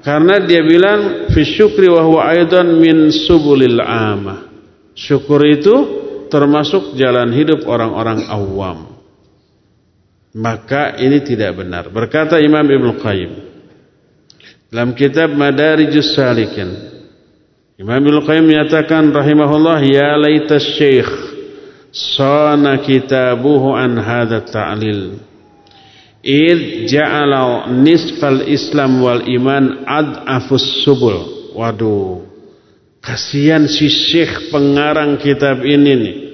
Karena dia bilang fi syukri wa huwa aidan min subulil amah. Syukur itu termasuk jalan hidup orang-orang awam. Maka ini tidak benar. Berkata Imam Ibn Qayyim dalam kitab Madarijus Salikin. Imam Ibn Qayyim menyatakan rahimahullah ya laita syekh sana kitabuhu an hadha ta'lil. Id ja'ala nisfal Islam wal iman ad'afus subul. Waduh. Kasihan si syekh pengarang kitab ini nih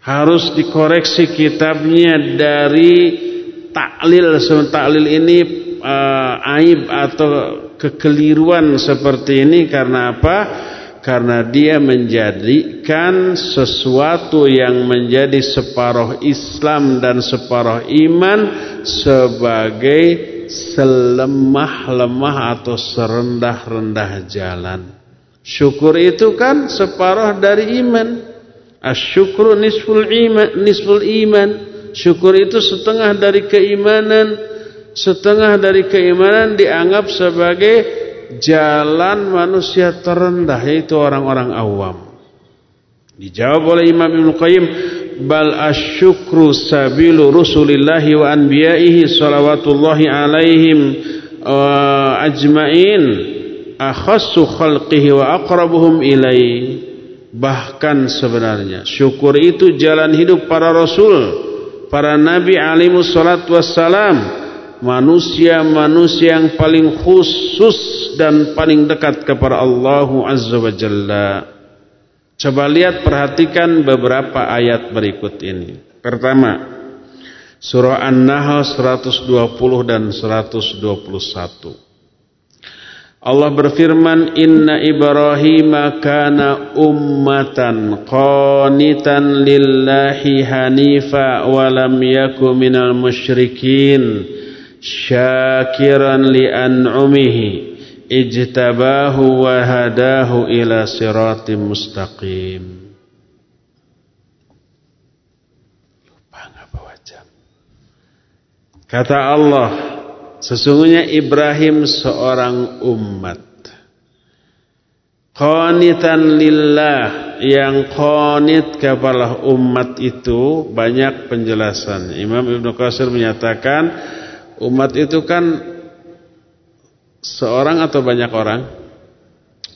harus dikoreksi kitabnya dari taklil taklil ini uh, aib atau kekeliruan seperti ini karena apa? Karena dia menjadikan sesuatu yang menjadi separuh Islam dan separuh iman sebagai selemah-lemah atau serendah-rendah jalan. Syukur itu kan separuh dari iman. Asyukru nisful iman, nisful iman. Syukur itu setengah dari keimanan. Setengah dari keimanan dianggap sebagai jalan manusia terendah yaitu orang-orang awam. Dijawab oleh Imam Ibn Qayyim, bal asyukru sabilu rusulillahi wa anbiya'ihi salawatullahi alaihim uh, ajmain akhassu khalqihi wa aqrabuhum ilaihi Bahkan sebenarnya syukur itu jalan hidup para rasul, para nabi alimu salat wassalam. Manusia-manusia yang paling khusus dan paling dekat kepada Allah Azza wa Jalla. Coba lihat perhatikan beberapa ayat berikut ini. Pertama, surah An-Nahl 120 dan 121. Allah berfirman Inna Ibrahim kana ummatan qanitan lillahi hanifa wa lam yaku minal musyrikin syakiran li an'umihi ijtabahu wa hadahu ila siratim mustaqim. Kata Allah Sesungguhnya Ibrahim seorang umat. Qanitan lillah yang qanit kepada umat itu banyak penjelasan. Imam Ibnu Qasir menyatakan umat itu kan seorang atau banyak orang?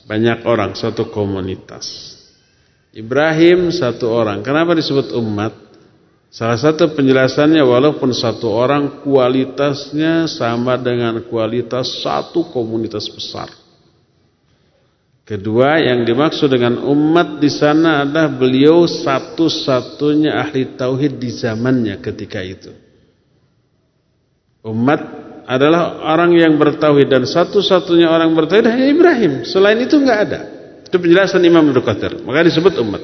Banyak orang, suatu komunitas. Ibrahim satu orang. Kenapa disebut umat? Salah satu penjelasannya walaupun satu orang kualitasnya sama dengan kualitas satu komunitas besar. Kedua yang dimaksud dengan umat di sana adalah beliau satu-satunya ahli tauhid di zamannya ketika itu. Umat adalah orang yang bertauhid dan satu-satunya orang bertauhid hanya Ibrahim. Selain itu enggak ada. Itu penjelasan Imam Ibnu Maka disebut umat.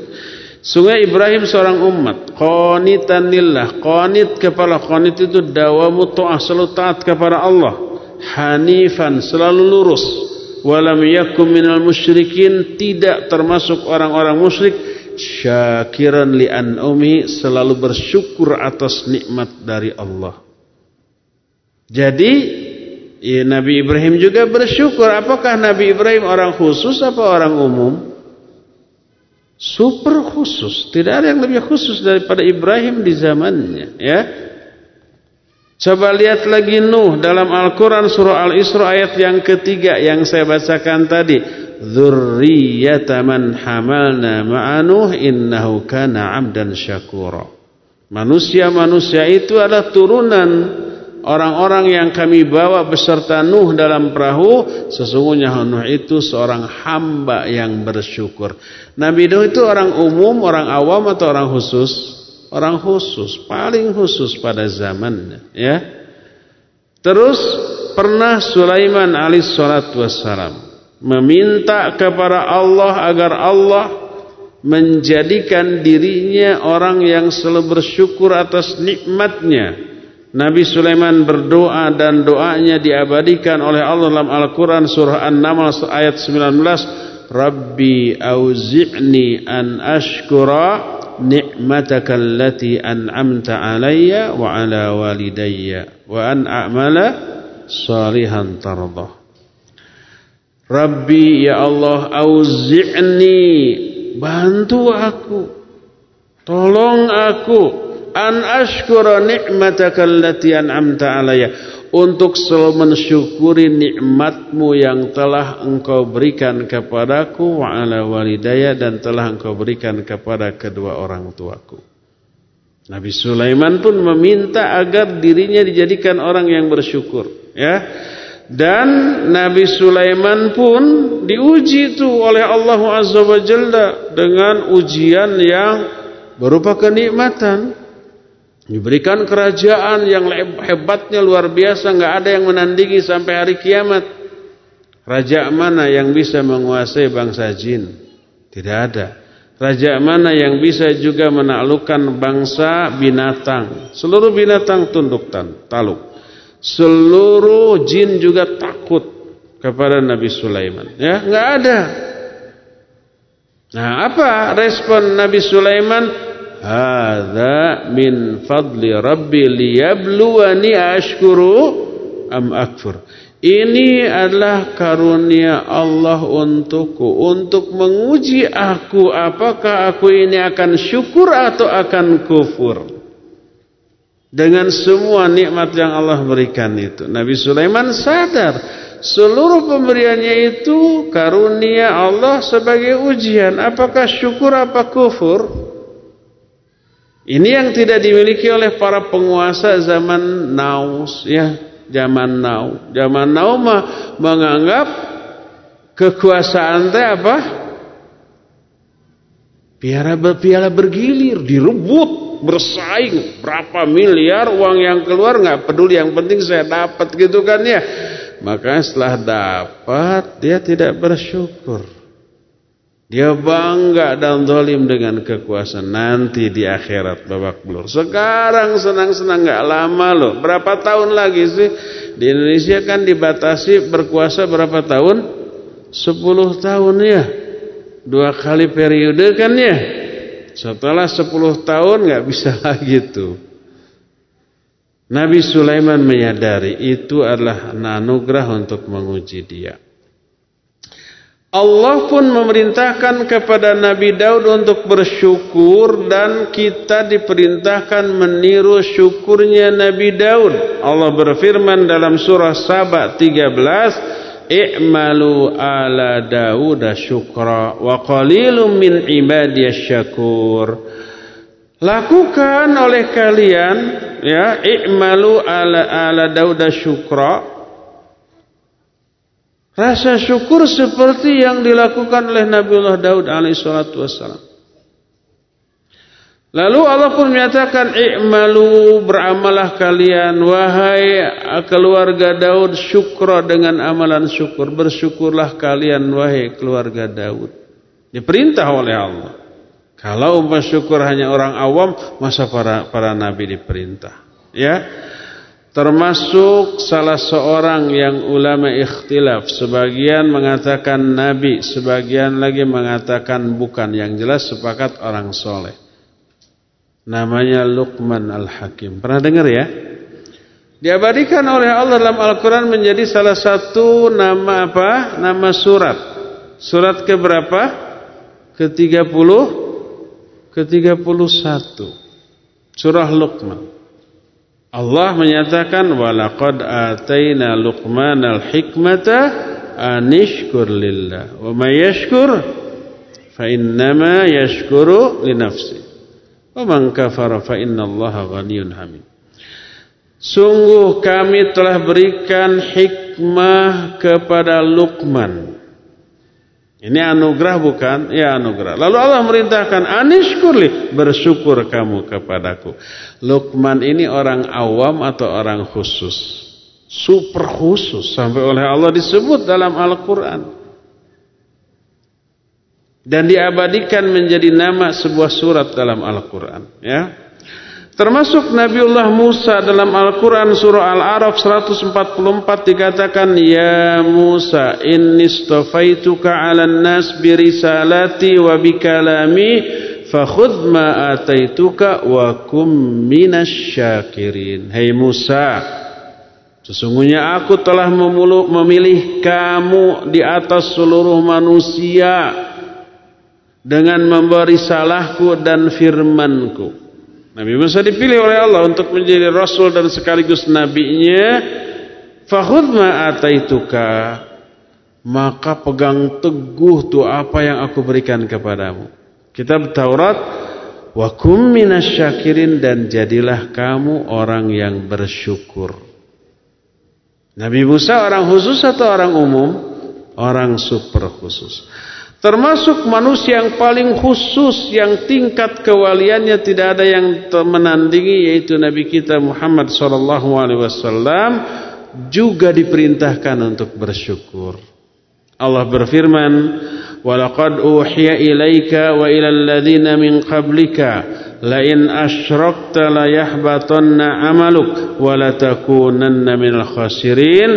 Sungai Ibrahim seorang umat, qanitan lillah, qanit kepada qanit itu dawamu ta'ah, selalu taat kepada Allah. Hanifan, selalu lurus. Walam yakum minal musyrikin, tidak termasuk orang-orang musyrik. Syakiran li an'umi, selalu bersyukur atas nikmat dari Allah. Jadi ya, Nabi Ibrahim juga bersyukur. Apakah Nabi Ibrahim orang khusus apa orang umum? Super khusus. Tidak ada yang lebih khusus daripada Ibrahim di zamannya. Ya. Coba lihat lagi Nuh dalam Al-Quran surah Al-Isra ayat yang ketiga yang saya bacakan tadi. Zurriyata man hamalna ma'anuh innahu kana abdan syakura. Manusia-manusia itu adalah turunan orang-orang yang kami bawa beserta Nuh dalam perahu sesungguhnya Nuh itu seorang hamba yang bersyukur. Nabi Nuh itu orang umum orang awam atau orang khusus? Orang khusus paling khusus pada zamannya ya. Terus pernah Sulaiman alaihi salatu wassalam meminta kepada Allah agar Allah menjadikan dirinya orang yang selalu bersyukur atas nikmatnya Nabi Sulaiman berdoa dan doanya diabadikan oleh Allah dalam Al-Quran surah An-Naml ayat 19 Rabbi auzi'ni an ashkura ni'mataka allati an'amta alayya wa ala walidayya wa an a'mala salihan tardah. Rabbi ya Allah auzi'ni bantu aku tolong aku an ashkura ni'mataka allati an'amta alayya untuk selalu mensyukuri nikmatmu yang telah engkau berikan kepadaku wa ala walidaya dan telah engkau berikan kepada kedua orang tuaku. Nabi Sulaiman pun meminta agar dirinya dijadikan orang yang bersyukur, ya. Dan Nabi Sulaiman pun diuji itu oleh Allah Azza wa Jalla dengan ujian yang berupa kenikmatan. Diberikan kerajaan yang hebatnya luar biasa, nggak ada yang menandingi sampai hari kiamat. Raja mana yang bisa menguasai bangsa jin? Tidak ada. Raja mana yang bisa juga menaklukkan bangsa binatang? Seluruh binatang tunduk tan, taluk. Seluruh jin juga takut kepada Nabi Sulaiman. Ya, nggak ada. Nah, apa respon Nabi Sulaiman? Hadza min fadli rabbi liyabluwani ashkuru am akfur. Ini adalah karunia Allah untukku untuk menguji aku apakah aku ini akan syukur atau akan kufur. Dengan semua nikmat yang Allah berikan itu. Nabi Sulaiman sadar seluruh pemberiannya itu karunia Allah sebagai ujian. Apakah syukur apa kufur? Ini yang tidak dimiliki oleh para penguasa zaman now, ya, zaman now. Zaman now mah menganggap kekuasaan teh apa? Piala piala bergilir, direbut, bersaing, berapa miliar uang yang keluar nggak peduli, yang penting saya dapat gitu kan ya. Maka setelah dapat dia tidak bersyukur. Dia bangga dan zalim dengan kekuasaan nanti di akhirat babak belur. Sekarang senang-senang nggak lama loh. Berapa tahun lagi sih? Di Indonesia kan dibatasi berkuasa berapa tahun? 10 tahun ya. Dua kali periode kan ya. Setelah 10 tahun nggak bisa *laughs* lagi tuh. Nabi Sulaiman menyadari itu adalah anugerah untuk menguji dia. Allah pun memerintahkan kepada Nabi Daud untuk bersyukur dan kita diperintahkan meniru syukurnya Nabi Daud. Allah berfirman dalam surah Saba 13, "I'malu ala Daud syukra wa qalilum min syakur." Lakukan oleh kalian ya, i'malu ala ala Daud syukra Rasa syukur seperti yang dilakukan oleh Nabiullah Daud alaihissalatu wassalam. Lalu Allah pun menyatakan i'malu beramalah kalian wahai keluarga Daud syukra dengan amalan syukur. Bersyukurlah kalian wahai keluarga Daud. Diperintah oleh Allah. Kalau umpah syukur hanya orang awam masa para para nabi diperintah? Ya termasuk salah seorang yang ulama ikhtilaf sebagian mengatakan nabi sebagian lagi mengatakan bukan yang jelas sepakat orang soleh Namanya Luqman Al-Hakim. Pernah dengar ya? Diabadikan oleh Allah dalam Al-Quran menjadi salah satu nama apa? Nama surat. Surat ke berapa? Ke 30? Ke 31. Surah Luqman. Allah menyatakan walaqad ataina Luqman al-hikmata anishkur lillah wa may yashkur fa innama yashkuru li nafsihi Wa man kafara fa innallaha ghaniyyun hamid. Sungguh kami telah berikan hikmah kepada Luqman. Ini anugerah bukan? Ya anugerah. Lalu Allah merintahkan anishkurli bersyukur kamu kepadaku. Luqman ini orang awam atau orang khusus? Super khusus sampai oleh Allah disebut dalam Al-Qur'an dan diabadikan menjadi nama sebuah surat dalam Al-Quran. Ya. Termasuk Nabiullah Musa dalam Al-Quran surah Al-Araf 144 dikatakan Ya Musa inni stofaituka ala nas birisalati wa bikalami fakhudh ma ataituka wa kum minasyakirin Hai hey Musa Sesungguhnya aku telah memilih kamu di atas seluruh manusia dengan memberi salahku dan firmanku. Nabi Musa dipilih oleh Allah untuk menjadi rasul dan sekaligus nabinya. Fakhudh ma ataituka maka pegang teguh tuh apa yang aku berikan kepadamu. Kitab Taurat wa kum minasyakirin dan jadilah kamu orang yang bersyukur. Nabi Musa orang khusus atau orang umum? Orang super khusus. Termasuk manusia yang paling khusus yang tingkat kewaliannya tidak ada yang menandingi yaitu Nabi kita Muhammad sallallahu alaihi wasallam juga diperintahkan untuk bersyukur. Allah berfirman, "Walaqad uhiya ilaika wa ilal ladzina min qablika la in asyrakta la yahbatanna 'amaluk wa la takunanna minal khasirin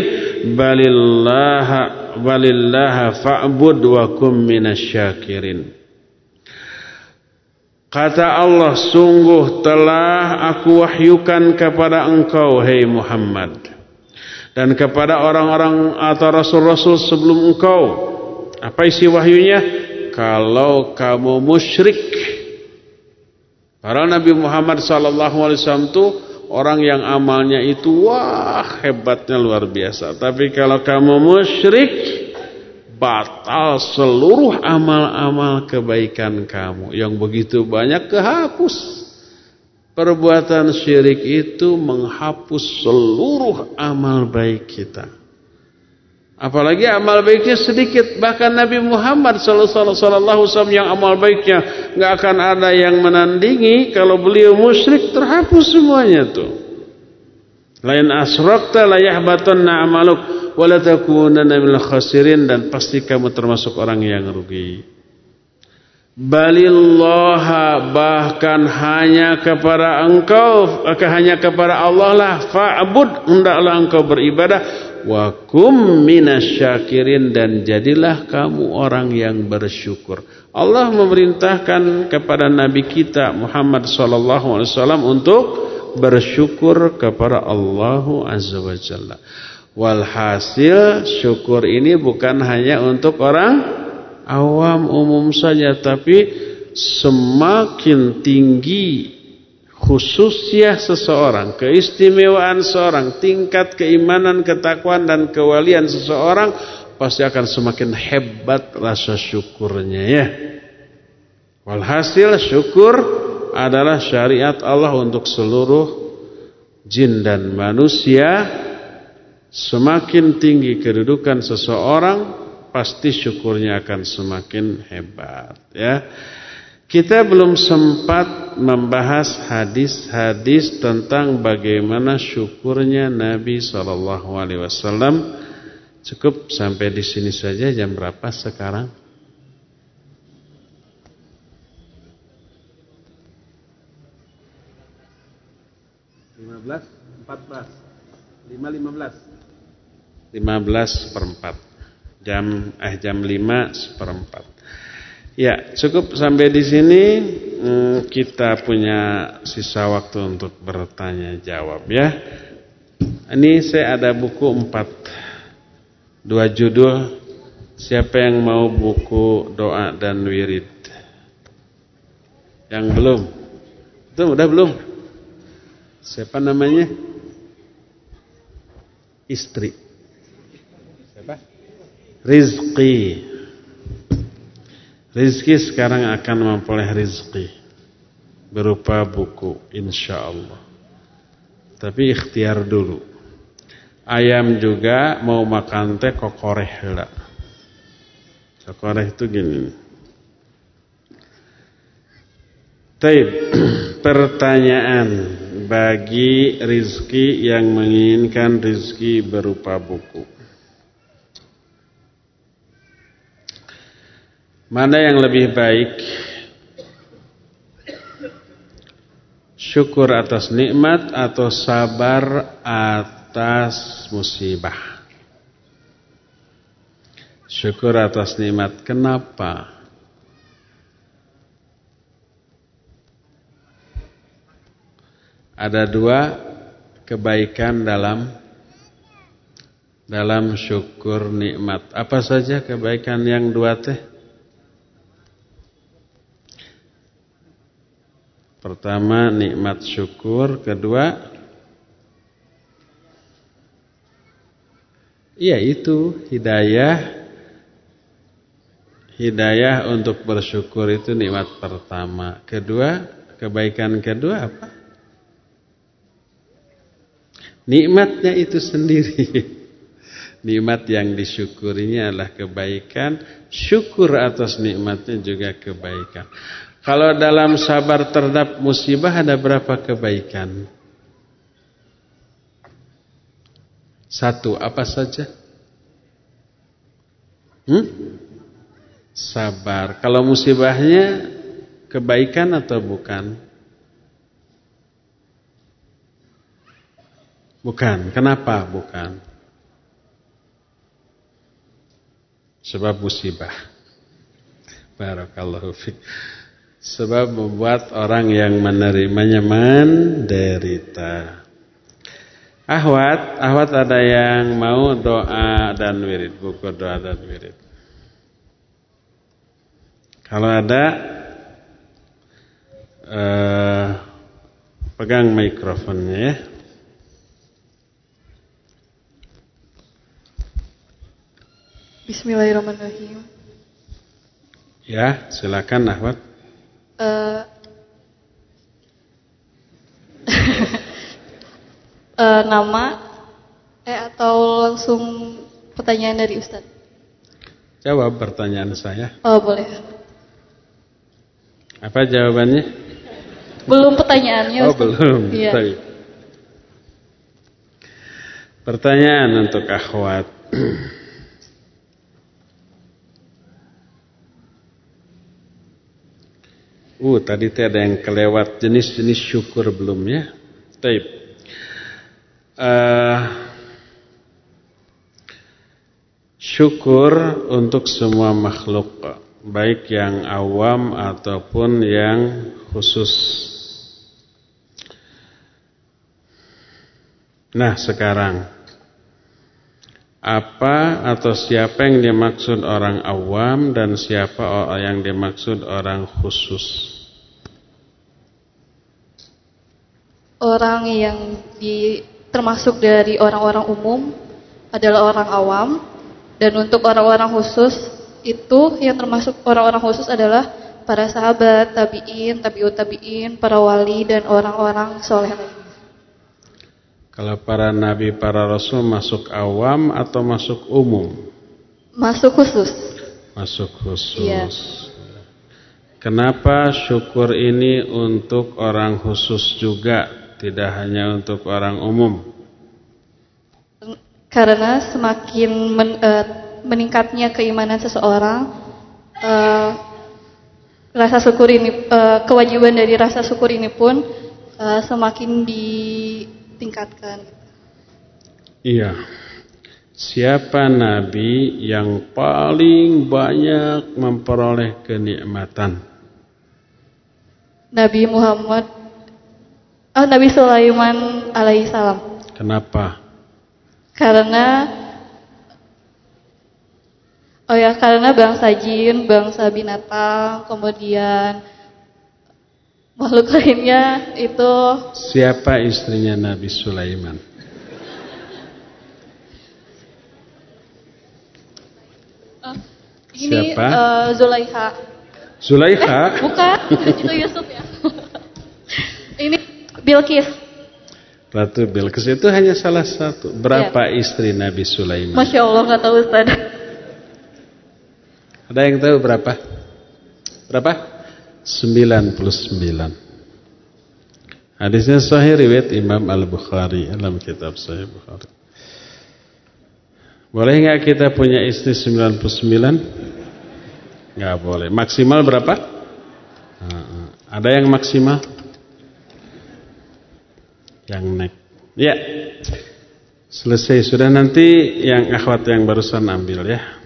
balillaha walillaha fa'bud wa kum minasyakirin. Kata Allah, sungguh telah aku wahyukan kepada engkau, hei Muhammad. Dan kepada orang-orang atau rasul-rasul sebelum engkau. Apa isi wahyunya? Kalau kamu musyrik. Para Nabi Muhammad SAW itu orang yang amalnya itu wah hebatnya luar biasa. Tapi kalau kamu musyrik batal seluruh amal-amal kebaikan kamu yang begitu banyak kehapus. Perbuatan syirik itu menghapus seluruh amal baik kita. Apalagi amal baiknya sedikit. Bahkan Nabi Muhammad wasallam yang amal baiknya nggak akan ada yang menandingi kalau beliau musyrik terhapus semuanya tuh. Lain asrakta la yahbatanna amaluk wa la takunanna minal khasirin dan pasti kamu termasuk orang yang rugi. Balillaha bahkan hanya kepada engkau hanya kepada Allah lah fa'bud hendaklah engkau beribadah wa kum minasyakirin dan jadilah kamu orang yang bersyukur. Allah memerintahkan kepada nabi kita Muhammad wasallam untuk bersyukur kepada Allah azza wajalla. Walhasil syukur ini bukan hanya untuk orang awam umum saja tapi semakin tinggi khususnya seseorang, keistimewaan seorang, tingkat keimanan, ketakwaan dan kewalian seseorang pasti akan semakin hebat rasa syukurnya ya. Walhasil syukur adalah syariat Allah untuk seluruh jin dan manusia. Semakin tinggi kedudukan seseorang, pasti syukurnya akan semakin hebat ya. Kita belum sempat membahas hadis-hadis tentang bagaimana syukurnya Nabi Shallallahu Alaihi Wasallam. Cukup sampai di sini saja. Jam berapa sekarang? Lima belas, empat belas, lima lima belas, lima belas perempat. Jam eh jam lima seperempat. Ya, cukup sampai di sini hmm, kita punya sisa waktu untuk bertanya jawab ya. Ini saya ada buku empat, dua judul. Siapa yang mau buku doa dan wirid? Yang belum? Itu udah belum? Siapa namanya? Istri. Siapa? Rizki. Rizki sekarang akan memperoleh rizki berupa buku insya Allah. Tapi ikhtiar dulu. Ayam juga mau makan teh kokoreh lah. Kokoreh itu gini. Taib, *clears throat* pertanyaan bagi rizki yang menginginkan rizki berupa buku. Mana yang lebih baik? Syukur atas nikmat atau sabar atas musibah? Syukur atas nikmat. Kenapa? Ada dua kebaikan dalam dalam syukur nikmat. Apa saja kebaikan yang dua teh? Pertama nikmat syukur, kedua Iya itu hidayah. Hidayah untuk bersyukur itu nikmat pertama. Kedua, kebaikan kedua apa? Nikmatnya itu sendiri. *laughs* Nikmat yang disyukurinya adalah kebaikan. Syukur atas nikmatnya juga kebaikan kalau dalam sabar terhadap musibah ada berapa kebaikan? Satu, apa saja? Hmm? Sabar. Kalau musibahnya kebaikan atau bukan? Bukan. Kenapa bukan? Sebab musibah. Barakallahu fiqh. Sebab membuat orang yang menerimanya menderita. Ahwat, ahwat ada yang mau doa dan wirid, buku doa dan wirid. Kalau ada, uh, pegang mikrofonnya ya. Bismillahirrahmanirrahim. Ya, silakan Ahwat uh, uh, *laughs* nama eh atau langsung pertanyaan dari Ustadz? Jawab pertanyaan saya. Oh boleh. Apa jawabannya? Belum pertanyaannya. Oh belum. Iya. Pertanyaan untuk akhwat. *clears throat* Uh, tadi teh ada yang kelewat jenis-jenis syukur belum ya? Taib. Uh, syukur untuk semua makhluk, baik yang awam ataupun yang khusus. Nah, sekarang apa atau siapa yang dimaksud orang awam dan siapa yang dimaksud orang khusus? Orang yang di, termasuk dari orang-orang umum adalah orang awam dan untuk orang-orang khusus itu yang termasuk orang-orang khusus adalah para sahabat, tabiin, tabiut tabiin, para wali dan orang-orang soleh lainnya. Kalau para nabi, para rasul masuk awam atau masuk umum? Masuk khusus. Masuk khusus. Iya. Kenapa syukur ini untuk orang khusus juga, tidak hanya untuk orang umum? Karena semakin men, uh, meningkatnya keimanan seseorang, uh, rasa syukur ini, uh, kewajiban dari rasa syukur ini pun uh, semakin ditingkatkan. Iya. Siapa nabi yang paling banyak memperoleh kenikmatan? Nabi Muhammad oh, Nabi Sulaiman alaihissalam. Kenapa? Karena Oh ya, karena bangsa jin, bangsa binatang, kemudian makhluk lainnya itu Siapa istrinya Nabi Sulaiman? Uh, ini Siapa? Uh, Zulaiha. Zulaikha? Eh, bukan, itu Yusuf ya. *laughs* Bilqis. Ratu Bilqis itu hanya salah satu. Berapa ya. istri Nabi Sulaiman? Masya Allah nggak tahu Ustaz. Ada yang tahu berapa? Berapa? 99. Hadisnya sahih riwayat Imam Al-Bukhari dalam kitab Sahih Bukhari. Boleh nggak kita punya istri 99? Nggak boleh. Maksimal berapa? Ada yang maksimal? Yang naik. Ya. Selesai sudah nanti yang akhwat yang barusan ambil ya.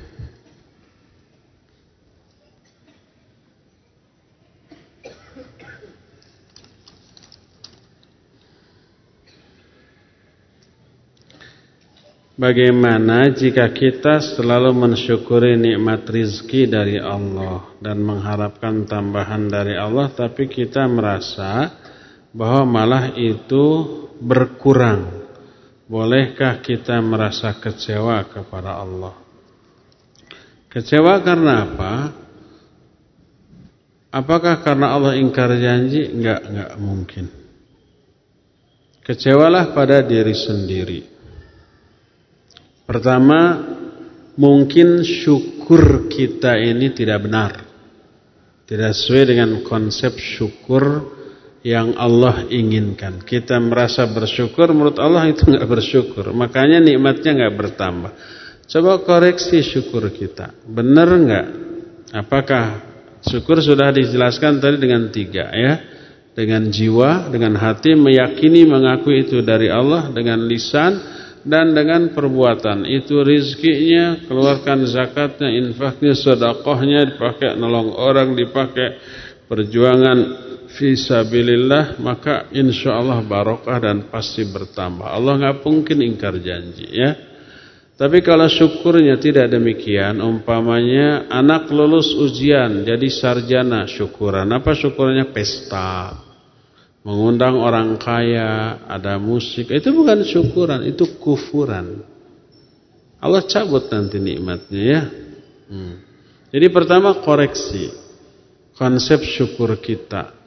Bagaimana jika kita selalu mensyukuri nikmat rizki dari Allah dan mengharapkan tambahan dari Allah tapi kita merasa bahwa malah itu berkurang. Bolehkah kita merasa kecewa kepada Allah? Kecewa karena apa? Apakah karena Allah ingkar janji? Enggak, enggak mungkin. Kecewalah pada diri sendiri. Pertama, mungkin syukur kita ini tidak benar. Tidak sesuai dengan konsep syukur yang Allah inginkan. Kita merasa bersyukur, menurut Allah itu nggak bersyukur. Makanya nikmatnya nggak bertambah. Coba koreksi syukur kita. Benar nggak? Apakah syukur sudah dijelaskan tadi dengan tiga ya? Dengan jiwa, dengan hati meyakini mengakui itu dari Allah, dengan lisan dan dengan perbuatan itu rizkinya keluarkan zakatnya infaknya sedekahnya dipakai nolong orang dipakai perjuangan fisabilillah maka insya Allah barokah dan pasti bertambah. Allah nggak mungkin ingkar janji ya. Tapi kalau syukurnya tidak demikian umpamanya anak lulus ujian jadi sarjana syukuran. Apa syukurnya? Pesta. Mengundang orang kaya, ada musik, itu bukan syukuran, itu kufuran. Allah cabut nanti nikmatnya ya. Hmm. Jadi pertama koreksi konsep syukur kita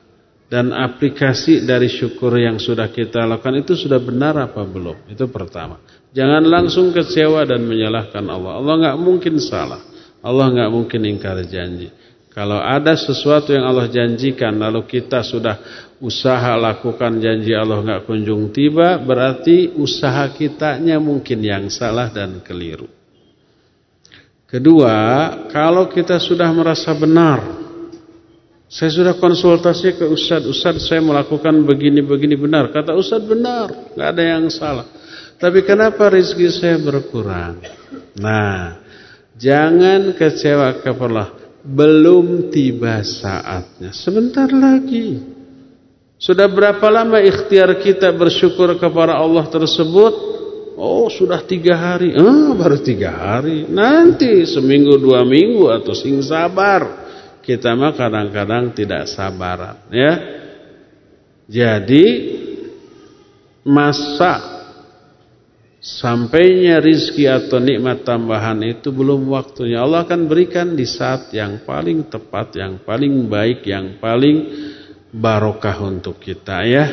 dan aplikasi dari syukur yang sudah kita lakukan itu sudah benar apa belum? Itu pertama. Jangan langsung kecewa dan menyalahkan Allah. Allah nggak mungkin salah. Allah nggak mungkin ingkar janji. Kalau ada sesuatu yang Allah janjikan lalu kita sudah usaha lakukan janji Allah nggak kunjung tiba, berarti usaha kitanya mungkin yang salah dan keliru. Kedua, kalau kita sudah merasa benar, saya sudah konsultasi ke Ustadz, Ustadz saya melakukan begini-begini benar. Kata Ustadz benar, nggak ada yang salah. Tapi kenapa rezeki saya berkurang? Nah, jangan kecewa kepada Allah belum tiba saatnya. Sebentar lagi. Sudah berapa lama ikhtiar kita bersyukur kepada Allah tersebut? Oh sudah tiga hari. Ah baru tiga hari. Nanti seminggu dua minggu atau sing sabar. Kita mah kadang-kadang tidak sabaran. Ya. Jadi masa Sampainya rizki atau nikmat tambahan itu belum waktunya. Allah akan berikan di saat yang paling tepat, yang paling baik, yang paling barokah untuk kita ya.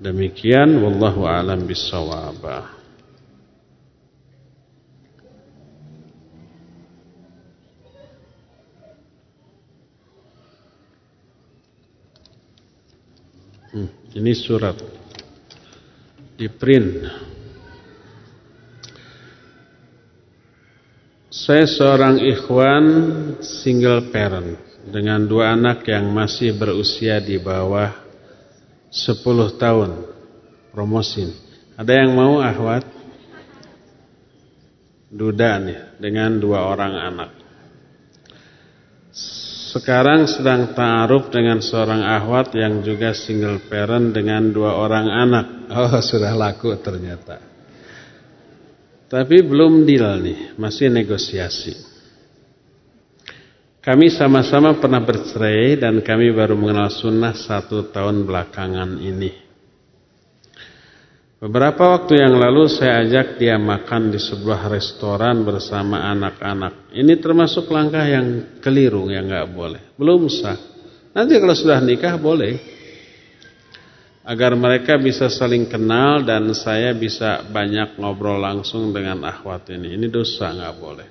Demikian wallahu alam bisawabah. Ini surat di print. Saya seorang ikhwan single parent dengan dua anak yang masih berusia di bawah 10 tahun. Promosi. Ada yang mau ahwat? Duda nih dengan dua orang anak. Sekarang sedang ta'aruf dengan seorang ahwat yang juga single parent dengan dua orang anak. Oh, sudah laku ternyata. Tapi belum deal nih, masih negosiasi. Kami sama-sama pernah bercerai dan kami baru mengenal sunnah satu tahun belakangan ini. Beberapa waktu yang lalu saya ajak dia makan di sebuah restoran bersama anak-anak. Ini termasuk langkah yang keliru yang nggak boleh. Belum sah. Nanti kalau sudah nikah boleh. Agar mereka bisa saling kenal dan saya bisa banyak ngobrol langsung dengan akhwat ini. Ini dosa nggak boleh.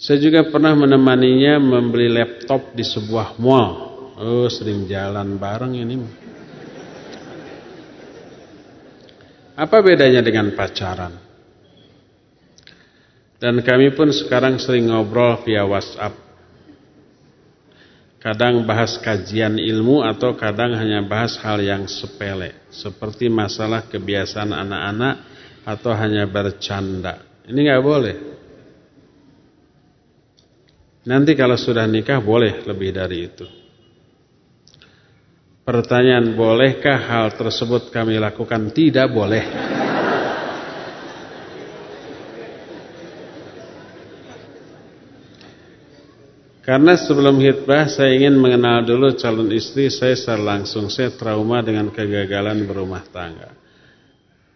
Saya juga pernah menemaninya membeli laptop di sebuah mall. Oh sering jalan bareng ini. Apa bedanya dengan pacaran? Dan kami pun sekarang sering ngobrol via WhatsApp. Kadang bahas kajian ilmu atau kadang hanya bahas hal yang sepele. Seperti masalah kebiasaan anak-anak atau hanya bercanda. Ini nggak boleh. Nanti kalau sudah nikah boleh lebih dari itu. Pertanyaan, bolehkah hal tersebut kami lakukan? Tidak boleh. Karena sebelum hitbah saya ingin mengenal dulu calon istri saya secara langsung. Saya trauma dengan kegagalan berumah tangga.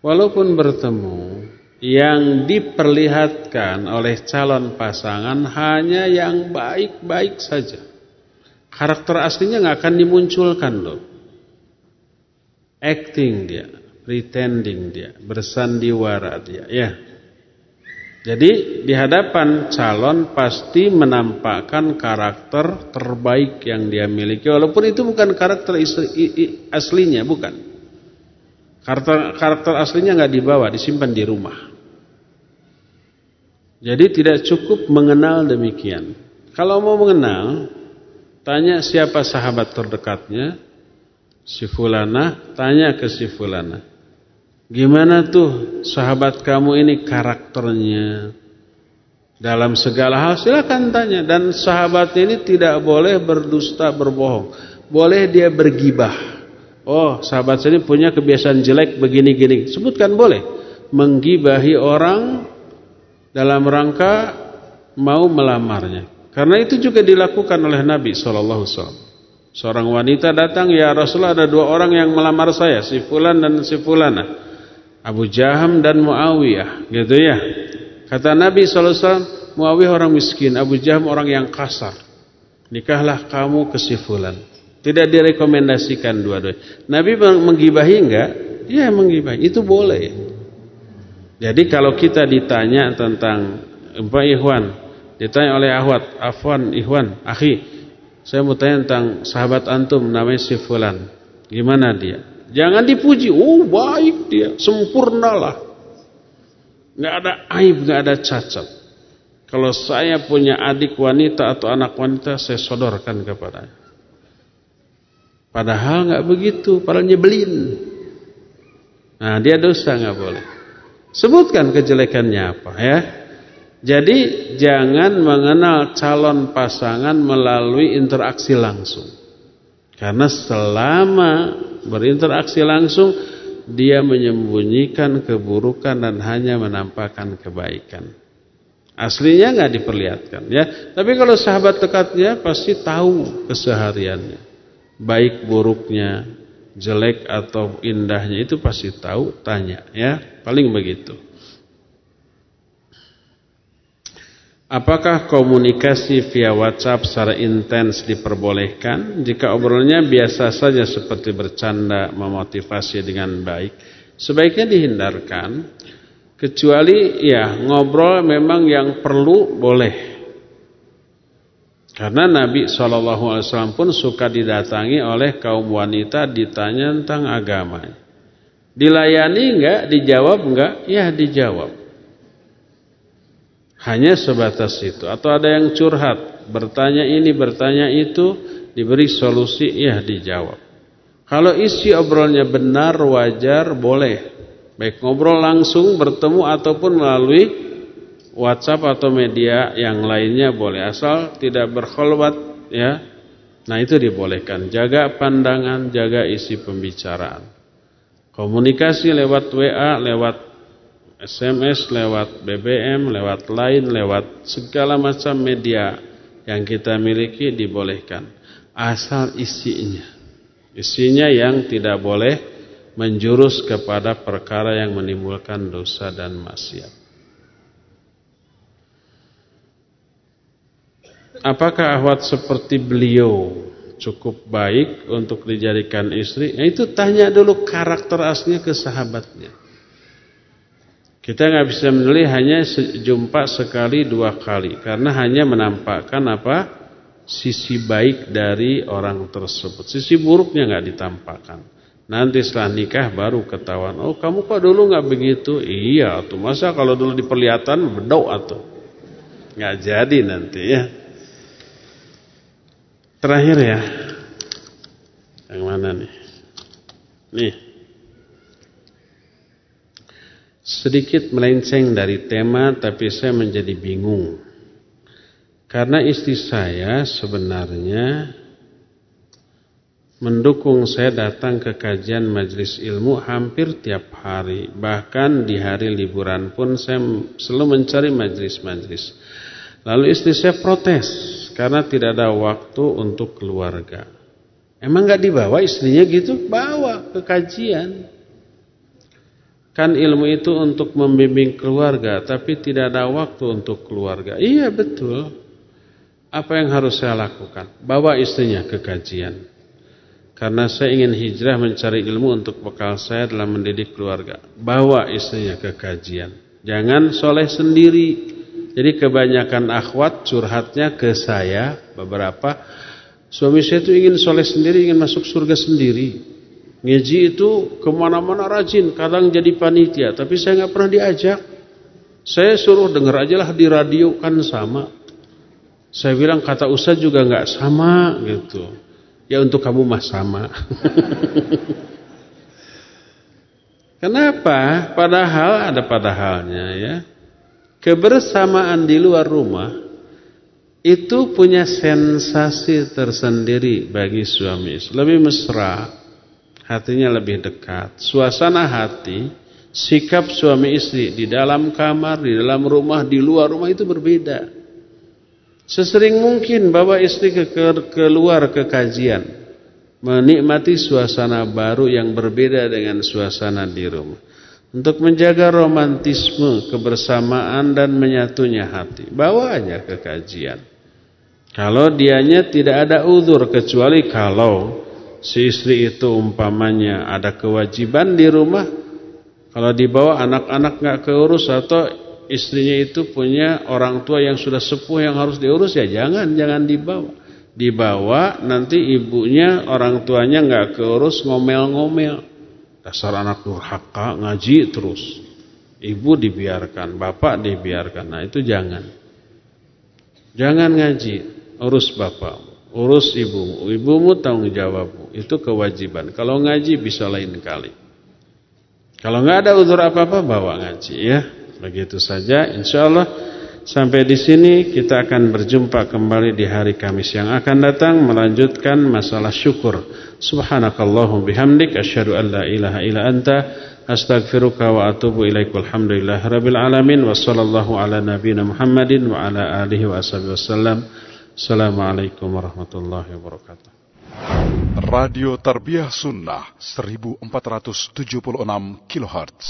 Walaupun bertemu, yang diperlihatkan oleh calon pasangan hanya yang baik-baik saja. Karakter aslinya nggak akan dimunculkan loh. Acting dia, pretending dia, bersandiwara dia, ya. Jadi di hadapan calon pasti menampakkan karakter terbaik yang dia miliki walaupun itu bukan karakter aslinya, bukan. Karakter karakter aslinya nggak dibawa, disimpan di rumah. Jadi tidak cukup mengenal demikian. Kalau mau mengenal, Tanya siapa sahabat terdekatnya? Si Fulana, tanya ke si Fulana. Gimana tuh sahabat kamu ini karakternya? Dalam segala hal silakan tanya dan sahabat ini tidak boleh berdusta berbohong. Boleh dia bergibah. Oh, sahabat saya ini punya kebiasaan jelek begini-gini. Sebutkan boleh. Menggibahi orang dalam rangka mau melamarnya. Karena itu juga dilakukan oleh Nabi Shallallahu Alaihi. Seorang wanita datang, ya Rasulullah ada dua orang yang melamar saya, si Fulan dan si Fulana. Abu Jaham dan Muawiyah, gitu ya. Kata Nabi Shallallahu Alaihi Muawiyah orang miskin, Abu Jaham orang yang kasar. Nikahlah kamu ke si Fulan. Tidak direkomendasikan dua-duanya. Nabi menggibahi enggak? Iya menggibahi, itu boleh. Jadi kalau kita ditanya tentang Mbak Ikhwan, Ditanya oleh Ahwat, Afwan, Ikhwan, Akhi, saya mau tanya tentang sahabat antum namanya si Fulan. Gimana dia? Jangan dipuji. Oh, baik dia, sempurnalah. Nggak ada aib, nggak ada cacat. Kalau saya punya adik wanita atau anak wanita, saya sodorkan kepadanya. Padahal nggak begitu, padahal nyebelin. Nah, dia dosa nggak boleh. Sebutkan kejelekannya apa ya. Jadi jangan mengenal calon pasangan melalui interaksi langsung. Karena selama berinteraksi langsung dia menyembunyikan keburukan dan hanya menampakkan kebaikan. Aslinya nggak diperlihatkan ya. Tapi kalau sahabat dekatnya pasti tahu kesehariannya. Baik buruknya, jelek atau indahnya itu pasti tahu, tanya ya. Paling begitu. Apakah komunikasi via WhatsApp secara intens diperbolehkan? Jika obrolannya biasa saja seperti bercanda, memotivasi dengan baik, sebaiknya dihindarkan. Kecuali ya ngobrol memang yang perlu boleh. Karena Nabi SAW pun suka didatangi oleh kaum wanita ditanya tentang agama. Dilayani enggak? Dijawab enggak? Ya dijawab. Hanya sebatas itu. Atau ada yang curhat. Bertanya ini, bertanya itu. Diberi solusi, ya dijawab. Kalau isi obrolnya benar, wajar, boleh. Baik ngobrol langsung, bertemu, ataupun melalui WhatsApp atau media yang lainnya boleh asal tidak berkholwat ya. Nah itu dibolehkan. Jaga pandangan, jaga isi pembicaraan. Komunikasi lewat WA, lewat SMS, lewat BBM, lewat lain, lewat segala macam media yang kita miliki dibolehkan. Asal isinya. Isinya yang tidak boleh menjurus kepada perkara yang menimbulkan dosa dan maksiat. apakah ahwat seperti beliau cukup baik untuk dijadikan istri? Nah, itu tanya dulu karakter aslinya ke sahabatnya. Kita nggak bisa menilai hanya jumpa sekali dua kali karena hanya menampakkan apa sisi baik dari orang tersebut. Sisi buruknya nggak ditampakkan. Nanti setelah nikah baru ketahuan. Oh kamu kok dulu nggak begitu? Iya tuh masa kalau dulu diperlihatkan bedok atau nggak jadi nanti ya. Terakhir ya. Yang mana nih? Nih. Sedikit melenceng dari tema tapi saya menjadi bingung. Karena istri saya sebenarnya mendukung saya datang ke kajian majelis ilmu hampir tiap hari. Bahkan di hari liburan pun saya selalu mencari majelis-majelis. Lalu istri saya protes karena tidak ada waktu untuk keluarga. Emang gak dibawa istrinya gitu? Bawa ke kajian. Kan ilmu itu untuk membimbing keluarga, tapi tidak ada waktu untuk keluarga. Iya betul. Apa yang harus saya lakukan? Bawa istrinya ke kajian. Karena saya ingin hijrah mencari ilmu untuk bekal saya dalam mendidik keluarga. Bawa istrinya ke kajian. Jangan soleh sendiri. Jadi kebanyakan akhwat curhatnya ke saya beberapa suami saya itu ingin soleh sendiri, ingin masuk surga sendiri. Ngeji itu ke mana-mana rajin, kadang jadi panitia, tapi saya nggak pernah diajak. Saya suruh dengar aja lah di radio kan sama. Saya bilang kata Ustaz juga nggak sama gitu. Ya untuk kamu mah sama. *laughs* Kenapa? Padahal ada padahalnya ya kebersamaan di luar rumah itu punya sensasi tersendiri bagi suami lebih mesra hatinya lebih dekat suasana hati sikap suami istri di dalam kamar di dalam rumah di luar rumah itu berbeda sesering mungkin bawa istri ke, ke keluar ke kajian menikmati suasana baru yang berbeda dengan suasana di rumah untuk menjaga romantisme, kebersamaan dan menyatunya hati. Bawa aja ke kajian. Kalau dianya tidak ada uzur kecuali kalau si istri itu umpamanya ada kewajiban di rumah. Kalau dibawa anak-anak nggak keurus atau istrinya itu punya orang tua yang sudah sepuh yang harus diurus ya jangan jangan dibawa. Dibawa nanti ibunya orang tuanya nggak keurus ngomel-ngomel. Dasar anak durhaka ngaji terus. Ibu dibiarkan, bapak dibiarkan. Nah itu jangan. Jangan ngaji, urus bapak, urus ibumu. Ibumu tanggung jawabmu. Itu kewajiban. Kalau ngaji bisa lain kali. Kalau nggak ada uzur apa-apa bawa ngaji ya. Begitu saja. Insya Allah sampai di sini kita akan berjumpa kembali di hari Kamis yang akan datang melanjutkan masalah syukur. Subhanakallahum bihamdik asyhadu an la ilaha illa anta astaghfiruka wa atubu ilaik walhamdulillahi rabbil alamin wa sallallahu ala nabiyyina Muhammadin wa ala alihi wa wasallam. Assalamualaikum warahmatullahi wabarakatuh. Radio Tarbiyah Sunnah 1476 kHz.